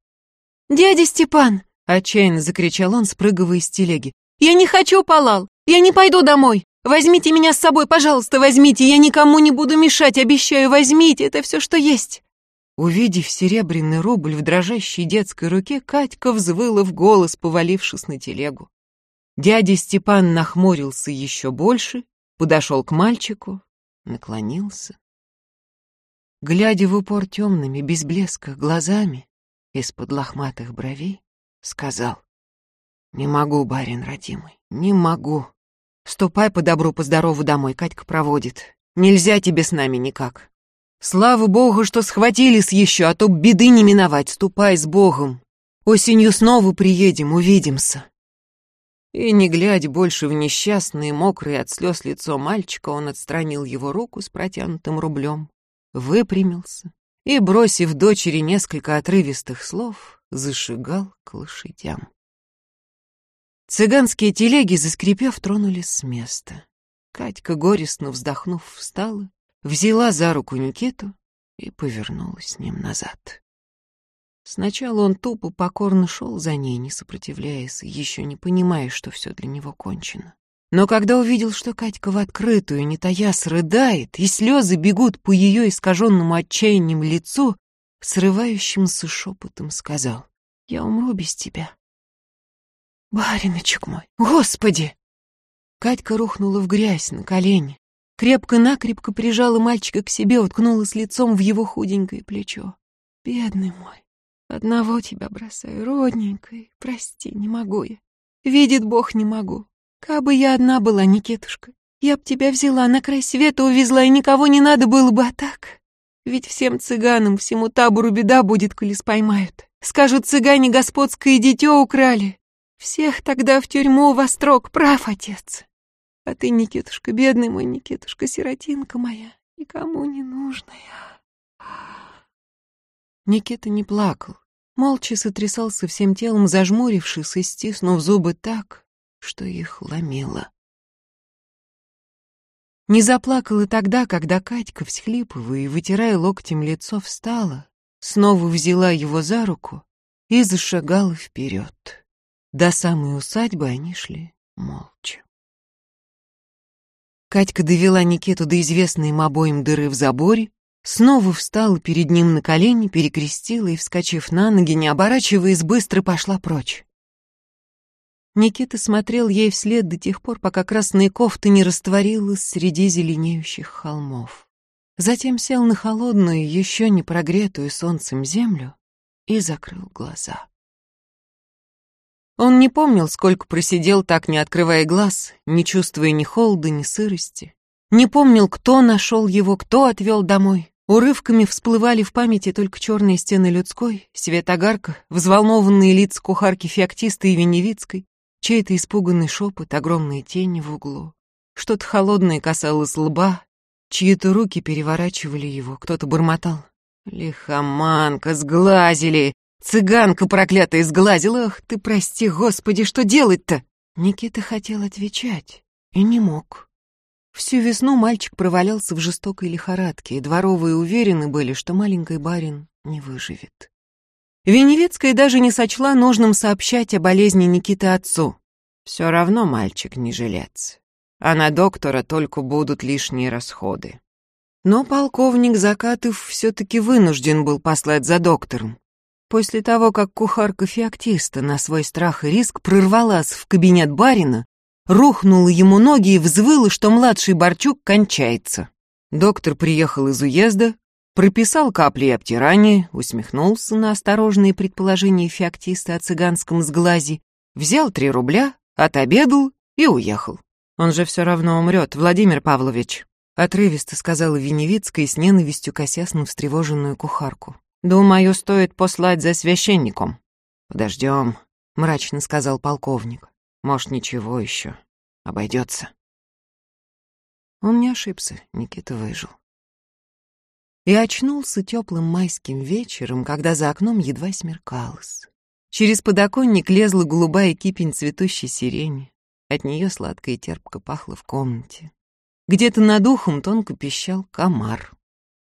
«Дядя Степан!» — отчаянно закричал он, спрыгивая с телеги. «Я не хочу Палал! Я не пойду домой! Возьмите меня с собой, пожалуйста, возьмите! Я никому не буду мешать, обещаю, возьмите! Это все, что есть!» Увидев серебряный рубль в дрожащей детской руке, Катька взвыла в голос, повалившись на телегу. Дядя Степан нахмурился еще больше, подошел к мальчику, наклонился. Глядя в упор темными, без блеска, глазами, из-под лохматых бровей, сказал, «Не могу, барин родимый, не могу. Ступай по добру, по здорову домой, Катька проводит. Нельзя тебе с нами никак. Слава богу, что схватились еще, а то беды не миновать. Ступай с богом. Осенью снова приедем, увидимся». И, не глядя больше в несчастное, мокрое от слез лицо мальчика, он отстранил его руку с протянутым рублем, выпрямился и, бросив дочери несколько отрывистых слов, зашагал к лошадям. Цыганские телеги, заскрипев, тронулись с места. Катька, горестно вздохнув, встала, взяла за руку Никиту и повернулась с ним назад. Сначала он тупо, покорно шел за ней, не сопротивляясь, еще не понимая, что все для него кончено. Но когда увидел, что Катька в открытую, не таясь, рыдает, и слезы бегут по ее искаженному отчаянием лицу, срывающимся шепотом сказал, «Я умру без тебя». «Бариночек мой, Господи!» Катька рухнула в грязь на колени, крепко-накрепко прижала мальчика к себе, уткнулась лицом в его худенькое плечо. «Бедный мой, Одного тебя бросаю, родненькой. Прости, не могу я. Видит Бог, не могу. Кабы я одна была, Никитушка, я б тебя взяла, на край света увезла, и никого не надо было бы, а так? Ведь всем цыганам, всему табору беда будет, коли споймают. Скажут, цыгане господское дитё украли. Всех тогда в тюрьму во строк, прав, отец. А ты, Никитушка, бедный мой Никитушка, сиротинка моя, никому не нужная. Никита не плакал, молча сотрясался всем телом, зажмурившись и стиснув зубы так, что их ломило. Не заплакал и тогда, когда Катька, всхлипывая и вытирая локтем лицо, встала, снова взяла его за руку и зашагала вперед. До самой усадьбы они шли молча. Катька довела Никиту до известной им обоим дыры в заборе, Снова встала перед ним на колени, перекрестила и, вскочив на ноги, не оборачиваясь, быстро пошла прочь. Никита смотрел ей вслед до тех пор, пока красная кофта не растворилась среди зеленеющих холмов. Затем сел на холодную, еще не прогретую солнцем землю и закрыл глаза. Он не помнил, сколько просидел так, не открывая глаз, не чувствуя ни холода, ни сырости. Не помнил, кто нашел его, кто отвел домой. Урывками всплывали в памяти только черные стены людской, свет огарка, взволнованные лица кухарки Феоктисты и Веневицкой, чей-то испуганный шепот, огромные тени в углу. Что-то холодное касалось лба, чьи-то руки переворачивали его, кто-то бормотал. «Лихоманка, сглазили! Цыганка проклятая сглазила! Ах ты, прости, Господи, что делать-то?» Никита хотел отвечать и не мог. Всю весну мальчик провалялся в жестокой лихорадке, и дворовые уверены были, что маленький барин не выживет. Веневецкая даже не сочла нужным сообщать о болезни Никиты отцу. Все равно мальчик не жилец, а на доктора только будут лишние расходы. Но полковник Закатов все-таки вынужден был послать за доктором. После того, как кухарка феоктиста на свой страх и риск прорвалась в кабинет барина, рухнула ему ноги и взвыла, что младший Борчук кончается. Доктор приехал из уезда, прописал капли обтирания, усмехнулся на осторожные предположения феоктиста о цыганском сглазе, взял три рубля, отобедал и уехал. «Он же все равно умрет, Владимир Павлович», — отрывисто сказала Веневицкая с ненавистью косясь на встревоженную кухарку. «Думаю, стоит послать за священником». «Подождем», — мрачно сказал полковник. Может, ничего еще. Обойдется. Он не ошибся, Никита выжил. И очнулся теплым майским вечером, когда за окном едва смеркалось. Через подоконник лезла голубая кипень цветущей сирени. От нее сладко и терпко пахло в комнате. Где-то над ухом тонко пищал комар.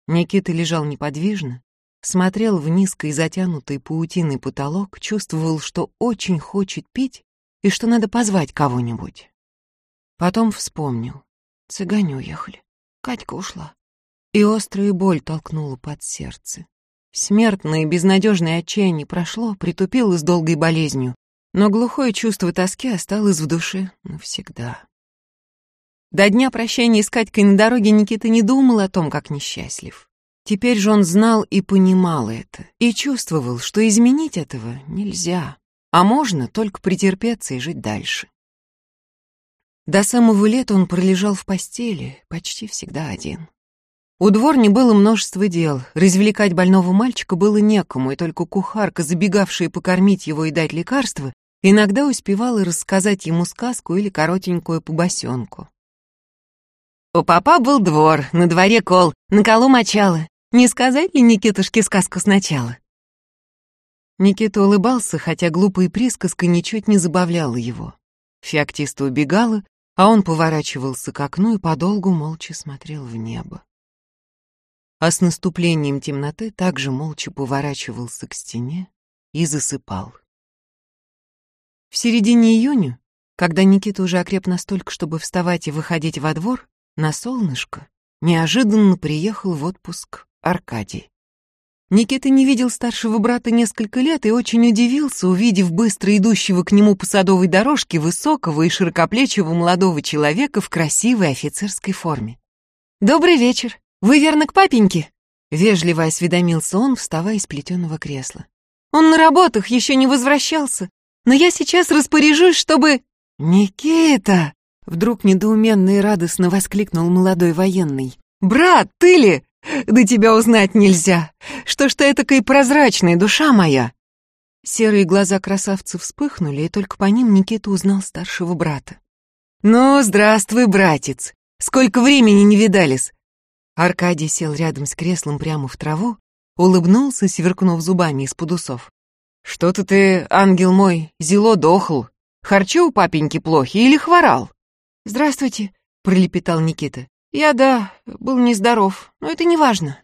Никита лежал неподвижно, смотрел в низкий затянутый паутиной потолок, чувствовал, что очень хочет пить, и что надо позвать кого-нибудь. Потом вспомнил. Цыгане уехали. Катька ушла. И острая боль толкнула под сердце. Смертное безнадежное отчаяние прошло, притупилось долгой болезнью, Но глухое чувство тоски осталось в душе навсегда. До дня прощания с Катькой на дороге Никита не думал о том, как несчастлив. Теперь же он знал и понимал это, и чувствовал, что изменить этого нельзя, а можно только претерпеться и жить дальше. До самого лета он пролежал в постели, почти всегда один. У дворни было множество дел, развлекать больного мальчика было некому, и только кухарка, забегавшая покормить его и дать лекарства, иногда успевала рассказать ему сказку или коротенькую побосенку. У папа был двор, на дворе кол, на колу мочало. Не сказать ли Никитушке сказку сначала? Никита улыбался, хотя глупая присказка ничуть не забавляла его. Феоктиста убегала, а он поворачивался к окну и подолгу молча смотрел в небо. А с наступлением темноты также молча поворачивался к стене и засыпал. В середине июня, когда Никита уже окреп настолько, чтобы вставать и выходить во двор, на солнышко неожиданно приехал в отпуск Аркадий. Никита не видел старшего брата несколько лет и очень удивился, увидев быстро идущего к нему по садовой дорожке высокого и широкоплечего молодого человека в красивой офицерской форме. «Добрый вечер! Вы верно к папеньке?» Вежливо осведомился он, вставая из плетеного кресла. «Он на работах еще не возвращался, но я сейчас распоряжусь, чтобы...» «Никита!» Вдруг недоуменно и радостно воскликнул молодой военный. «Брат, ты ли? Да тебя узнать нельзя! Что ж ты этакой прозрачная, душа моя!» Серые глаза красавца вспыхнули, и только по ним Никита узнал старшего брата. «Ну, здравствуй, братец! Сколько времени не видались!» Аркадий сел рядом с креслом прямо в траву, улыбнулся, сверкнув зубами из-под усов. «Что-то ты, ангел мой, зело дохл. Харчи у папеньки плохи или хворал?» «Здравствуйте», — пролепетал Никита. «Я, да, был нездоров, но это не важно».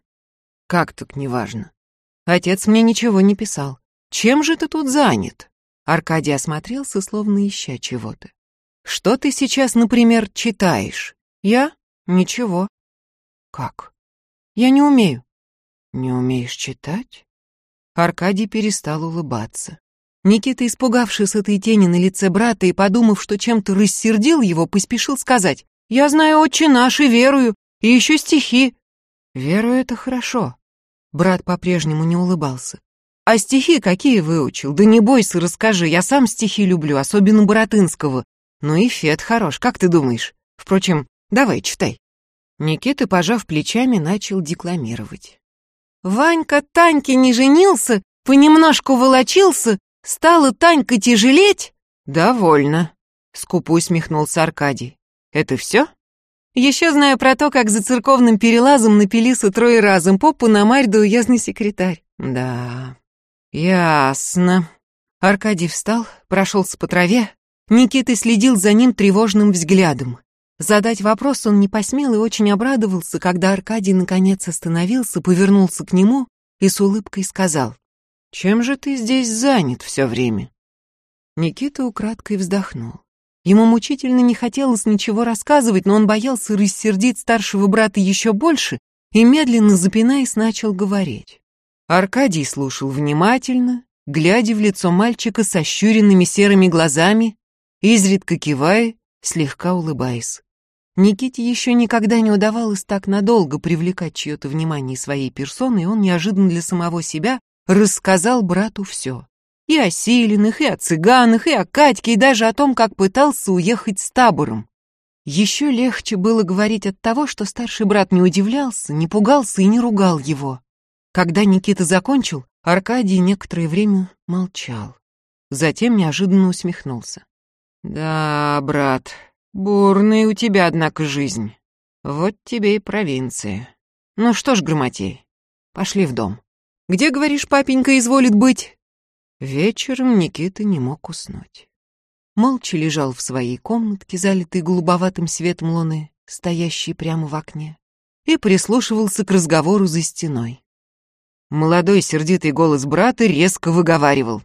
«Как так не важно? Отец мне ничего не писал. Чем же ты тут занят?» Аркадий осмотрелся, словно ища чего-то. «Что ты сейчас, например, читаешь?» «Я? Ничего». «Как? Я не умею». «Не умеешь читать?» Аркадий перестал улыбаться. Никита, испугавшись этой тени на лице брата и подумав, что чем-то рассердил его, поспешил сказать, «Я знаю отче наш и верую, и еще стихи». «Верую — это хорошо». Брат по-прежнему не улыбался. «А стихи какие выучил? Да не бойся, расскажи, я сам стихи люблю, особенно Боротынского. Ну и Фет хорош, как ты думаешь? Впрочем, давай, читай». Никита, пожав плечами, начал декламировать. «Ванька Таньке не женился, понемножку волочился, Стала Танька тяжелеть? Довольно, скупо усмехнулся Аркадий. Это все? Еще знаю про то, как за церковным перелазом напилися трое разом, попу на марь да уездный секретарь. Да, ясно. Аркадий встал, прошелся по траве. Никита следил за ним тревожным взглядом. Задать вопрос он не посмел и очень обрадовался, когда Аркадий наконец остановился, повернулся к нему и с улыбкой сказал. Чем же ты здесь занят все время?» Никита украдкой вздохнул. Ему мучительно не хотелось ничего рассказывать, но он боялся рассердить старшего брата еще больше и, медленно запинаясь, начал говорить. Аркадий слушал внимательно, глядя в лицо мальчика с ощуренными серыми глазами, изредка кивая, слегка улыбаясь. Никите еще никогда не удавалось так надолго привлекать чье-то внимание своей персоны, и он неожиданно для самого себя рассказал брату все. И о Силиных, и о цыганах, и о Катьке, и даже о том, как пытался уехать с табором. Еще легче было говорить от того, что старший брат не удивлялся, не пугался и не ругал его. Когда Никита закончил, Аркадий некоторое время молчал. Затем неожиданно усмехнулся. «Да, брат, бурная у тебя, однако, жизнь. Вот тебе и провинция. Ну что ж, Громотей, пошли в дом». Где, говоришь, папенька изволит быть?» Вечером Никита не мог уснуть. Молча лежал в своей комнатке, залитой голубоватым светом луны, стоящей прямо в окне, и прислушивался к разговору за стеной. Молодой сердитый голос брата резко выговаривал.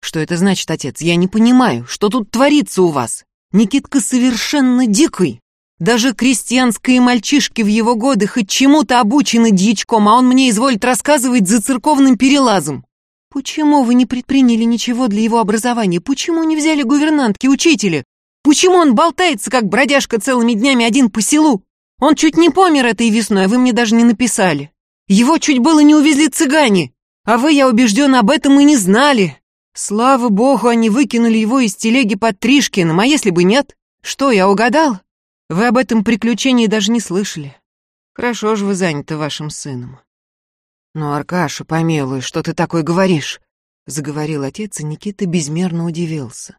«Что это значит, отец? Я не понимаю, что тут творится у вас? Никитка совершенно дикий. Даже крестьянские мальчишки в его годы хоть чему-то обучены дьячком, а он мне изволит рассказывать за церковным перелазом. Почему вы не предприняли ничего для его образования? Почему не взяли гувернантки, учителя? Почему он болтается, как бродяжка целыми днями один по селу? Он чуть не помер этой весной, а вы мне даже не написали. Его чуть было не увезли цыгане, а вы, я убежден, об этом и не знали. Слава богу, они выкинули его из телеги под Тришкиным, а если бы нет? Что, я угадал? Вы об этом приключении даже не слышали. Хорошо же вы заняты вашим сыном. Ну, Аркаша, помилуй, что ты такое говоришь? Заговорил отец, и Никита безмерно удивился.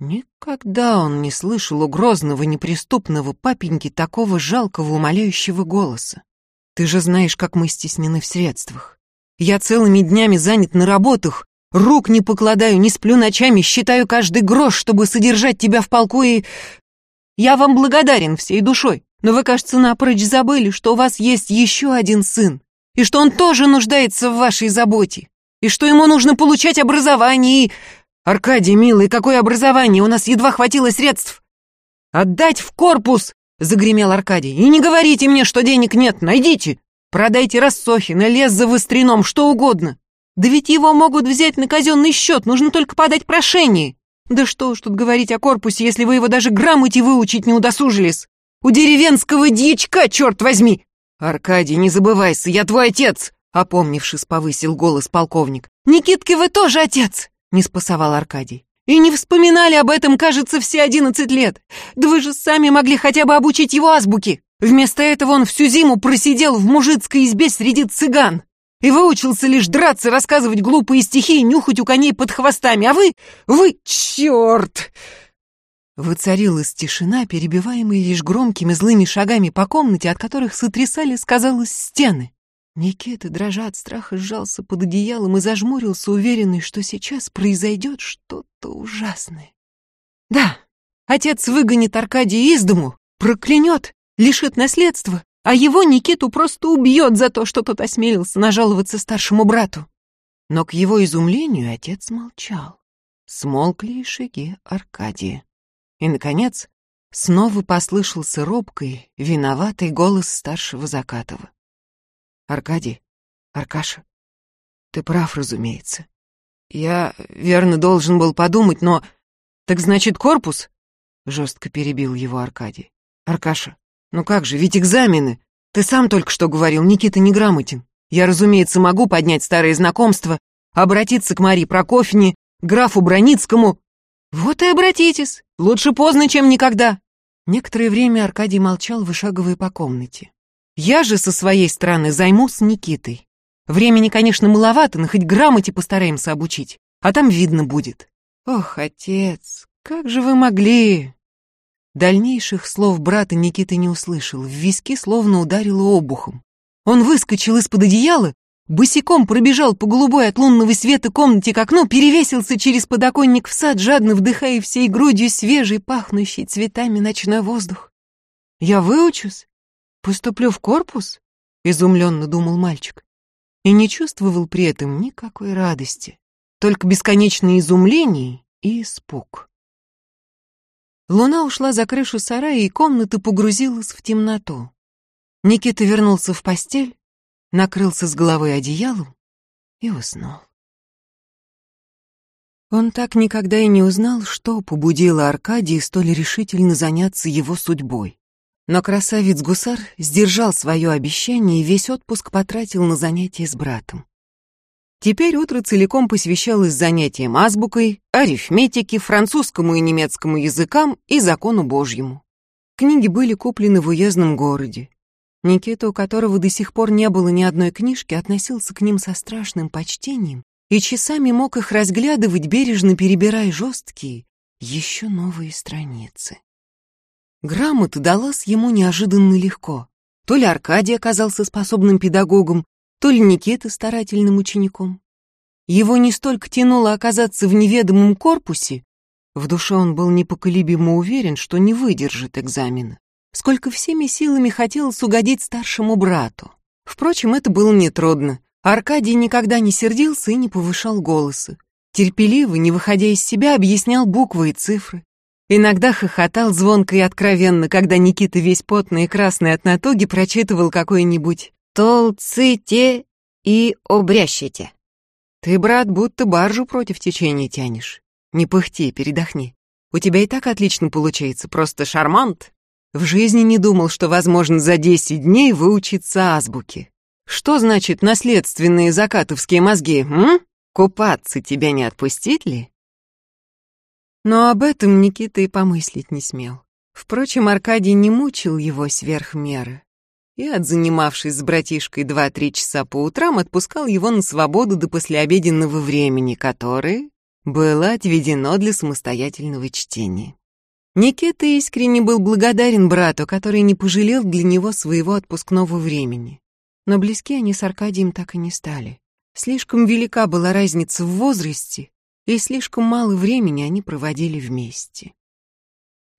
Никогда он не слышал у грозного, неприступного папеньки такого жалкого, умоляющего голоса. Ты же знаешь, как мы стеснены в средствах. Я целыми днями занят на работах, рук не покладаю, не сплю ночами, считаю каждый грош, чтобы содержать тебя в полку и... Я вам благодарен всей душой, но вы, кажется, напрочь забыли, что у вас есть еще один сын, и что он тоже нуждается в вашей заботе, и что ему нужно получать образование и... «Аркадий, милый, какое образование? У нас едва хватило средств!» «Отдать в корпус!» — загремел Аркадий. «И не говорите мне, что денег нет, найдите! Продайте Рассохина, лес за вострином, что угодно! Да ведь его могут взять на казенный счет, нужно только подать прошение! Да что уж тут говорить о корпусе, если вы его даже грамоте выучить не удосужились! У деревенского дьячка, черт возьми!» «Аркадий, не забывайся, я твой отец!» Опомнившись, повысил голос полковник. «Никитке вы тоже отец!» не спасовал Аркадий. «И не вспоминали об этом, кажется, все одиннадцать лет. Да вы же сами могли хотя бы обучить его азбуке. Вместо этого он всю зиму просидел в мужицкой избе среди цыган и выучился лишь драться, рассказывать глупые стихи и нюхать у коней под хвостами. А вы... вы... черт!» Воцарилась тишина, перебиваемая лишь громкими злыми шагами по комнате, от которых сотрясали, сказалось, стены. Никита, дрожа от страха, сжался под одеялом и зажмурился, уверенный, что сейчас произойдет что-то ужасное. Да, отец выгонит Аркадия из дому, проклянет, лишит наследства, а его Никиту просто убьет за то, что тот осмелился нажаловаться старшему брату. Но к его изумлению отец молчал. Смолкли и шаги Аркадия. И, наконец, снова послышался робкий, виноватый голос старшего Закатова. Аркадий, Аркаша, ты прав, разумеется. Я, верно, должен был подумать, но... Так значит, корпус? Жестко перебил его Аркадий. Аркаша, ну как же, ведь экзамены. Ты сам только что говорил, Никита неграмотен. Я, разумеется, могу поднять старые знакомства, обратиться к Марии Прокофьевне, графу Броницкому. Вот и обратитесь. Лучше поздно, чем никогда. Некоторое время Аркадий молчал, вышагивая по комнате. Я же со своей стороны займусь Никитой. Времени, конечно, маловато, но хоть грамоте постараемся обучить, а там видно будет. Ох, отец, как же вы могли? Дальнейших слов брата Никита не услышал, в виски словно ударило обухом. Он выскочил из-под одеяла, босиком пробежал по голубой от лунного света комнате к окну, перевесился через подоконник в сад, жадно вдыхая всей грудью свежий, пахнущий цветами ночной воздух. «Я выучусь? «Поступлю в корпус?» — изумленно думал мальчик. И не чувствовал при этом никакой радости, только бесконечное изумление и испуг. Луна ушла за крышу сарая, и комната погрузилась в темноту. Никита вернулся в постель, накрылся с головой одеялом и уснул. Он так никогда и не узнал, что побудило Аркадия столь решительно заняться его судьбой. Но красавец-гусар сдержал свое обещание и весь отпуск потратил на занятия с братом. Теперь утро целиком посвящалось занятиям азбукой, арифметике, французскому и немецкому языкам и закону Божьему. Книги были куплены в уездном городе. Никита, у которого до сих пор не было ни одной книжки, относился к ним со страшным почтением и часами мог их разглядывать, бережно перебирая жесткие, еще новые страницы. Грамота далась ему неожиданно легко. То ли Аркадий оказался способным педагогом, то ли Никита старательным учеником. Его не столько тянуло оказаться в неведомом корпусе, в душе он был непоколебимо уверен, что не выдержит экзамена, сколько всеми силами хотелось угодить старшему брату. Впрочем, это было нетрудно. Аркадий никогда не сердился и не повышал голоса. Терпеливо, не выходя из себя, объяснял буквы и цифры. Иногда хохотал звонко и откровенно, когда Никита весь потный и красный от натуги прочитывал какой-нибудь «толците и обрящите». Ты, брат, будто баржу против течения тянешь. Не пыхти, передохни. У тебя и так отлично получается, просто шармант. В жизни не думал, что возможно за десять дней выучиться азбуке. Что значит наследственные закатовские мозги, м? Купаться тебя не отпустить ли? Но об этом Никита и помыслить не смел. Впрочем, Аркадий не мучил его сверх меры. И, отзанимавшись с братишкой два-три часа по утрам, отпускал его на свободу до послеобеденного времени, которое было отведено для самостоятельного чтения. Никита искренне был благодарен брату, который не пожалел для него своего отпускного времени. Но близки они с Аркадием так и не стали. Слишком велика была разница в возрасте, и слишком мало времени они проводили вместе.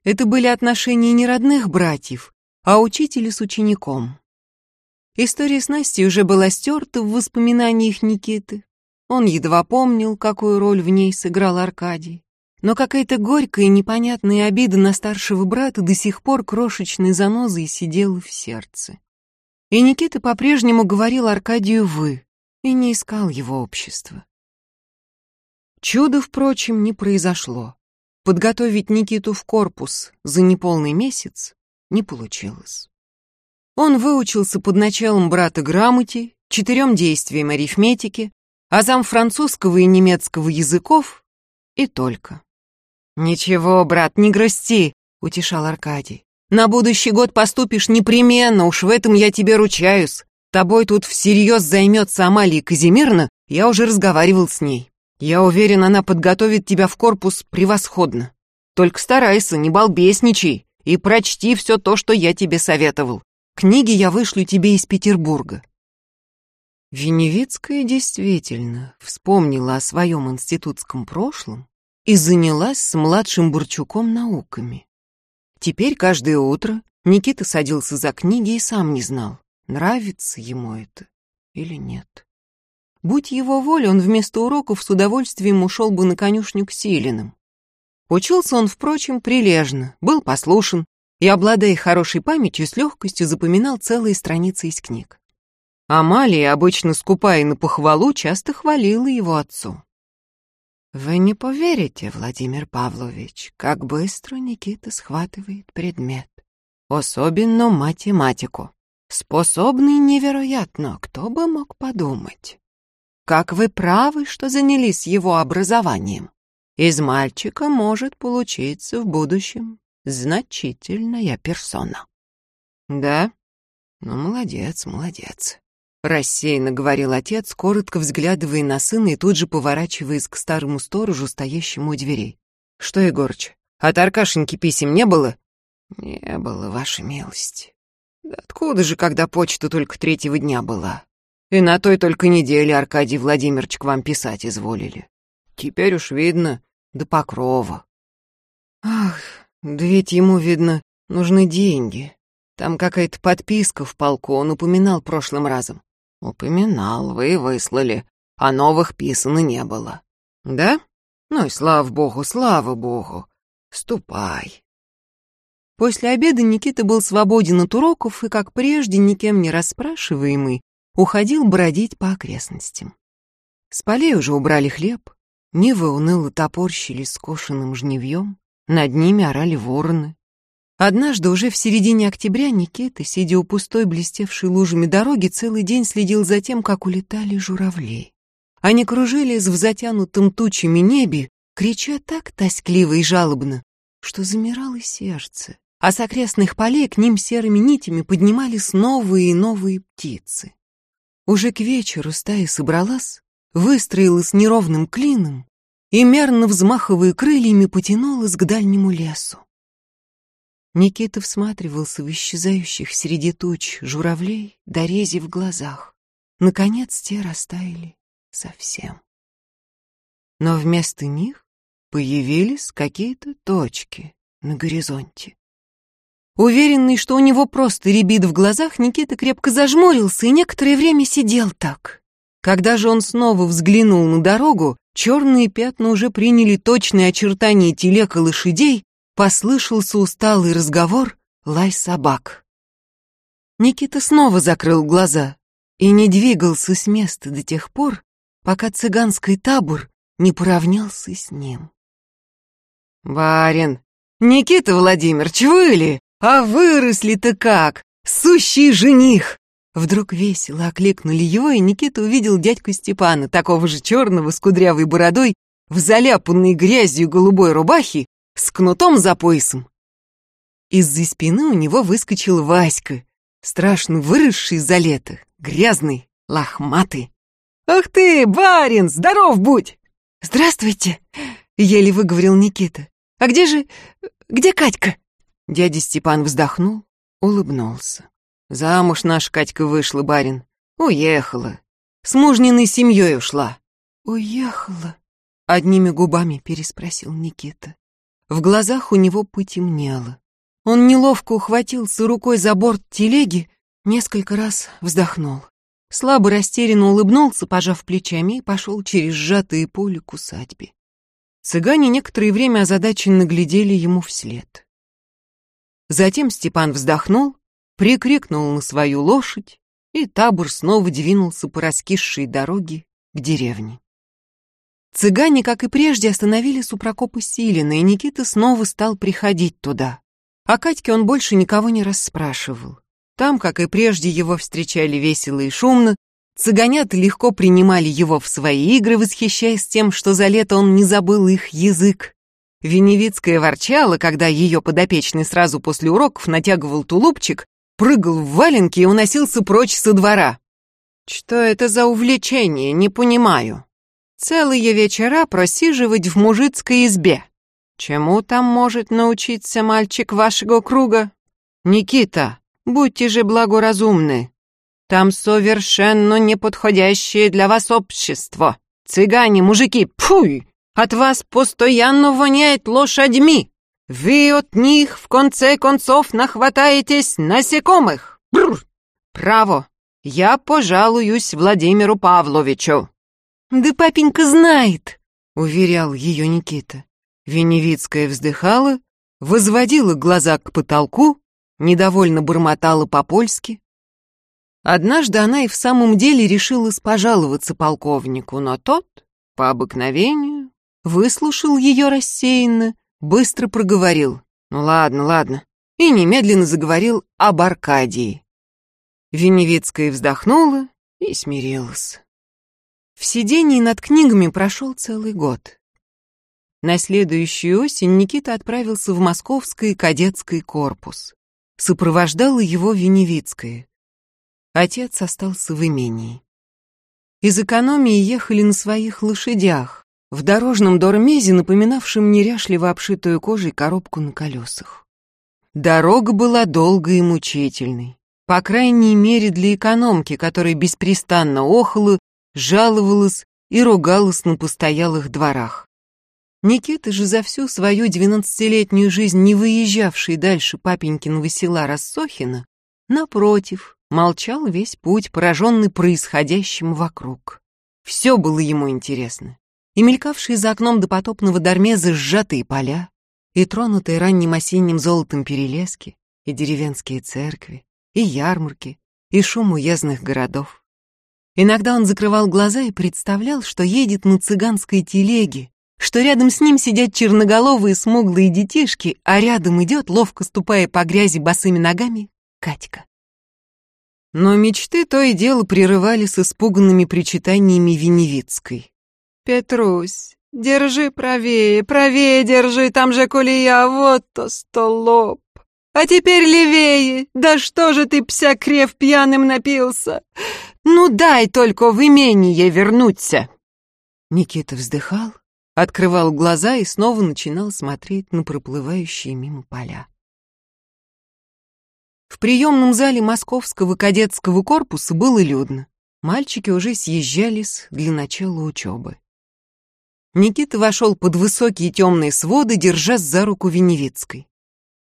Это были отношения не родных братьев, а учителя с учеником. История с Настей уже была стерта в воспоминаниях Никиты. Он едва помнил, какую роль в ней сыграл Аркадий. Но какая-то горькая и непонятная обида на старшего брата до сих пор крошечной занозой сидела в сердце. И Никита по-прежнему говорил Аркадию «вы» и не искал его общества. Чудо, впрочем, не произошло. Подготовить Никиту в корпус за неполный месяц не получилось. Он выучился под началом брата грамоте, четырем действиям арифметики, азам французского и немецкого языков и только. «Ничего, брат, не грусти», — утешал Аркадий. «На будущий год поступишь непременно, уж в этом я тебе ручаюсь. Тобой тут всерьез займется Амалия Казимировна, я уже разговаривал с ней». Я уверен, она подготовит тебя в корпус превосходно. Только старайся, не балбесничай и прочти все то, что я тебе советовал. Книги я вышлю тебе из Петербурга». Веневицкая действительно вспомнила о своем институтском прошлом и занялась с младшим Бурчуком науками. Теперь каждое утро Никита садился за книги и сам не знал, нравится ему это или нет. Будь его воля, он вместо уроков с удовольствием ушел бы на конюшню к Силиным. Учился он, впрочем, прилежно, был послушен и, обладая хорошей памятью, с легкостью запоминал целые страницы из книг. Амалия, обычно скупая на похвалу, часто хвалила его отцу. «Вы не поверите, Владимир Павлович, как быстро Никита схватывает предмет, особенно математику. Способный невероятно, кто бы мог подумать. Как вы правы, что занялись его образованием. Из мальчика может получиться в будущем значительная персона. Да? Ну, молодец, молодец. Рассеянно говорил отец, коротко взглядывая на сына и тут же поворачиваясь к старому сторожу, стоящему у дверей. Что, Егорыч, от Аркашеньки писем не было? Не было, ваша милость. Да откуда же, когда почта только третьего дня была? И на той только неделе Аркадий Владимирович к вам писать изволили. Теперь уж видно, до покрова. Ах, да ведь ему, видно, нужны деньги. Там какая-то подписка в полку, он упоминал прошлым разом. Упоминал, вы выслали, а новых писано не было. Да? Ну и слава богу, слава богу. Ступай. После обеда Никита был свободен от уроков и, как прежде, никем не расспрашиваемый, уходил бродить по окрестностям. С полей уже убрали хлеб, нивы уныло топорщили скошенным жневьем, над ними орали вороны. Однажды, уже в середине октября, Никита, сидя у пустой блестевшей лужами дороги, целый день следил за тем, как улетали журавли. Они кружились в затянутом тучами небе, крича так тоскливо и жалобно, что замирало сердце, а с окрестных полей к ним серыми нитями поднимались новые и новые птицы. Уже к вечеру стая собралась, выстроилась неровным клином и, мерно взмахивая крыльями, потянулась к дальнему лесу. Никита всматривался в исчезающих среди туч журавлей, дорези в глазах. Наконец те растаяли совсем. Но вместо них появились какие-то точки на горизонте. Уверенный, что у него просто рябит в глазах, Никита крепко зажмурился и некоторое время сидел так. Когда же он снова взглянул на дорогу, черные пятна уже приняли точные очертания телег и лошадей, послышался усталый разговор, лай собак. Никита снова закрыл глаза и не двигался с места до тех пор, пока цыганский табор не поравнялся с ним. «Барин! Никита Владимирович, вы ли? А выросли-то как! Сущий жених!» Вдруг весело окликнули его, и Никита увидел дядьку Степана, такого же черного, с кудрявой бородой, в заляпанной грязью голубой рубахе, с кнутом за поясом. Из-за спины у него выскочил Васька, страшно выросший за лето, грязный, лохматый. «Ах ты, барин, здоров будь!» «Здравствуйте!» — еле выговорил Никита. «А где же... где Катька?» Дядя Степан вздохнул, улыбнулся. «Замуж наша Катька вышла, барин. Уехала. С мужниной семьей ушла». «Уехала?» — одними губами переспросил Никита. В глазах у него потемнело. Он неловко ухватился рукой за борт телеги, несколько раз вздохнул. Слабо растерянно улыбнулся, пожав плечами, и пошел через сжатые поле к усадьбе. Цыгане некоторое время озадаченно глядели ему вслед. Затем Степан вздохнул, прикрикнул на свою лошадь, и табор снова двинулся по раскисшей дороге к деревне. Цыгане, как и прежде, остановились у Прокопа Силина, и Никита снова стал приходить туда. О Катьке он больше никого не расспрашивал. Там, как и прежде, его встречали весело и шумно, цыганята легко принимали его в свои игры, восхищаясь тем, что за лето он не забыл их язык. Веневицкая ворчала, когда ее подопечный сразу после уроков натягивал тулупчик, прыгал в валенки и уносился прочь со двора. «Что это за увлечение, не понимаю. Целые вечера просиживать в мужицкой избе. Чему там может научиться мальчик вашего круга? Никита, Будьте же благоразумны. Там совершенно неподходящее для вас общество. Цыгане, мужики, пфуй! От вас постоянно воняет лошадьми. Вы от них в конце концов нахватаетесь насекомых. Бррр! Право, я пожалуюсь Владимиру Павловичу. Да папенька знает, уверял ее Никита. Веневицкая вздыхала, возводила глаза к потолку недовольно бормотала по-польски. Однажды она и в самом деле решила пожаловаться полковнику, но тот, по обыкновению, выслушал ее рассеянно, быстро проговорил «Ну ладно, ладно», и немедленно заговорил об Аркадии. Веневицкая вздохнула и смирилась. В сидении над книгами прошел целый год. На следующую осень Никита отправился в московский кадетский корпус сопровождала его Веневицкая. Отец остался в имении. Из экономии ехали на своих лошадях, в дорожном дормезе, напоминавшем неряшливо обшитую кожей коробку на колесах. Дорога была долгой и мучительной, по крайней мере для экономки, которая беспрестанно охала, жаловалась и ругалась на постоялых дворах. Никита же за всю свою двенадцатилетнюю жизнь, не выезжавший дальше папенькиного села Рассохина, напротив, молчал весь путь, пораженный происходящим вокруг. Все было ему интересно. И мелькавшие за окном допотопного дормеза сжатые поля, и тронутые ранним осенним золотом перелески, и деревенские церкви, и ярмарки, и шум уездных городов. Иногда он закрывал глаза и представлял, что едет на цыганской телеге, что рядом с ним сидят черноголовые смуглые детишки, а рядом идет, ловко ступая по грязи босыми ногами, Катька. Но мечты то и дело прерывали с испуганными причитаниями Веневицкой. «Петрусь, держи правее, правее держи, там же колея, вот то столоп. А теперь левее, да что же ты, псякрев, пьяным напился? Ну дай только в имение вернуться!» Никита вздыхал, открывал глаза и снова начинал смотреть на проплывающие мимо поля. В приемном зале московского кадетского корпуса было людно. Мальчики уже съезжались для начала учебы. Никита вошел под высокие темные своды, держась за руку Веневицкой.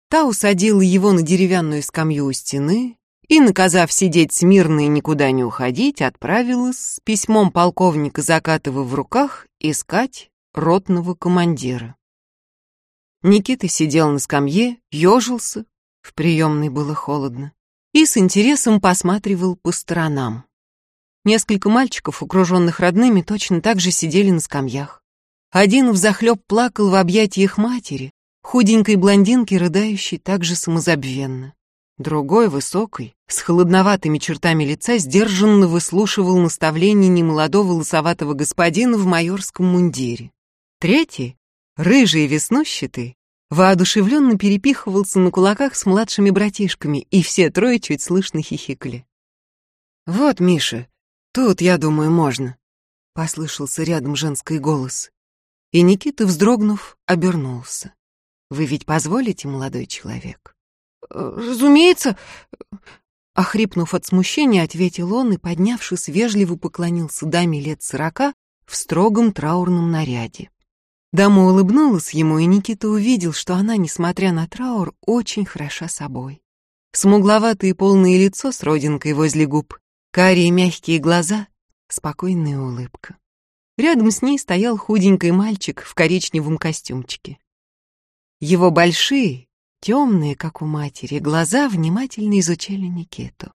Та усадила его на деревянную скамью у стены и, наказав сидеть смирно и никуда не уходить, отправилась с письмом полковника Закатова в руках искать ротного командира. Никита сидел на скамье, ежился, в приемной было холодно, и с интересом посматривал по сторонам. Несколько мальчиков, окруженных родными, точно так же сидели на скамьях. Один взахлеб плакал в объятиях матери, худенькой блондинки, рыдающей также самозабвенно. Другой, высокий, с холодноватыми чертами лица, сдержанно выслушивал наставления немолодого лысоватого господина в майорском мундире. Третий, рыжий и веснущатый, воодушевленно перепихивался на кулаках с младшими братишками, и все трое чуть слышно хихикали. «Вот, Миша, тут, я думаю, можно», — послышался рядом женский голос. И Никита, вздрогнув, обернулся. Вы ведь позволите, молодой человек? Разумеется, охрипнув от смущения, ответил он и, поднявшись, вежливо поклонился даме лет сорока в строгом траурном наряде. Дама улыбнулась ему, и Никита увидел, что она, несмотря на траур, очень хороша собой. Смугловатое полное лицо с родинкой возле губ, карие мягкие глаза, спокойная улыбка. Рядом с ней стоял худенький мальчик в коричневом костюмчике. Его большие, темные, как у матери, глаза внимательно изучали Никиту.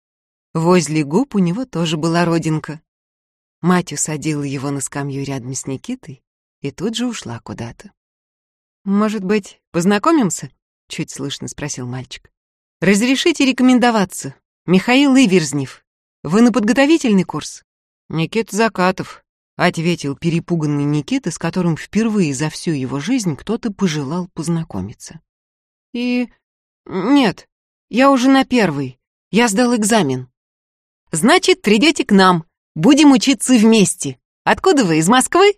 Возле губ у него тоже была родинка. Мать усадила его на скамью рядом с Никитой и тут же ушла куда-то. «Может быть, познакомимся?» — чуть слышно спросил мальчик. «Разрешите рекомендоваться. Михаил Иверзнев. Вы на подготовительный курс?» «Никита Закатов», ответил перепуганный Никита, с которым впервые за всю его жизнь кто-то пожелал познакомиться. И... нет, я уже на первый. Я сдал экзамен. Значит, придете к нам. Будем учиться вместе. Откуда вы, из Москвы?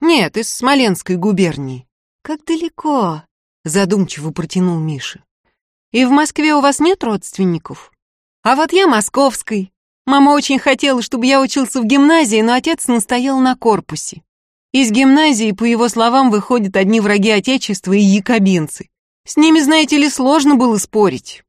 Нет, из Смоленской губернии. Как далеко, задумчиво протянул Миша. И в Москве у вас нет родственников? А вот я московской. Мама очень хотела, чтобы я учился в гимназии, но отец настоял на корпусе. Из гимназии, по его словам, выходят одни враги Отечества и якобинцы. С ними, знаете ли, сложно было спорить.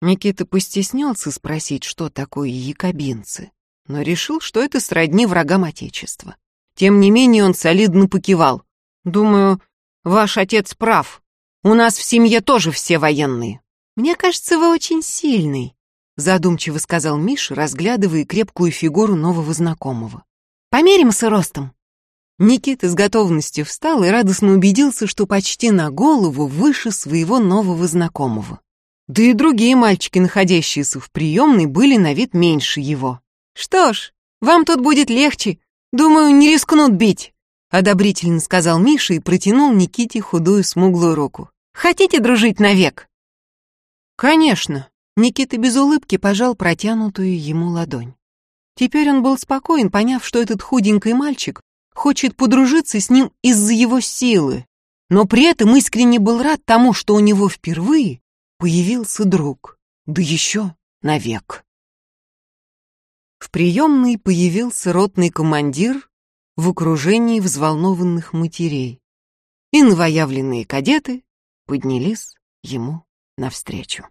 Никита постеснялся спросить, что такое якобинцы, но решил, что это сродни врагам Отечества. Тем не менее он солидно покивал. «Думаю, ваш отец прав. У нас в семье тоже все военные. Мне кажется, вы очень сильный задумчиво сказал Миша, разглядывая крепкую фигуру нового знакомого. Померимся ростом. Никита с готовностью встал и радостно убедился, что почти на голову выше своего нового знакомого. Да и другие мальчики, находящиеся в приемной, были на вид меньше его. «Что ж, вам тут будет легче. Думаю, не рискнут бить», — одобрительно сказал Миша и протянул Никите худую смуглую руку. «Хотите дружить навек?» «Конечно», Никита без улыбки пожал протянутую ему ладонь. Теперь он был спокоен, поняв, что этот худенький мальчик хочет подружиться с ним из-за его силы, но при этом искренне был рад тому, что у него впервые появился друг, да еще навек. В приемной появился ротный командир в окружении взволнованных матерей, и новоявленные кадеты поднялись ему навстречу.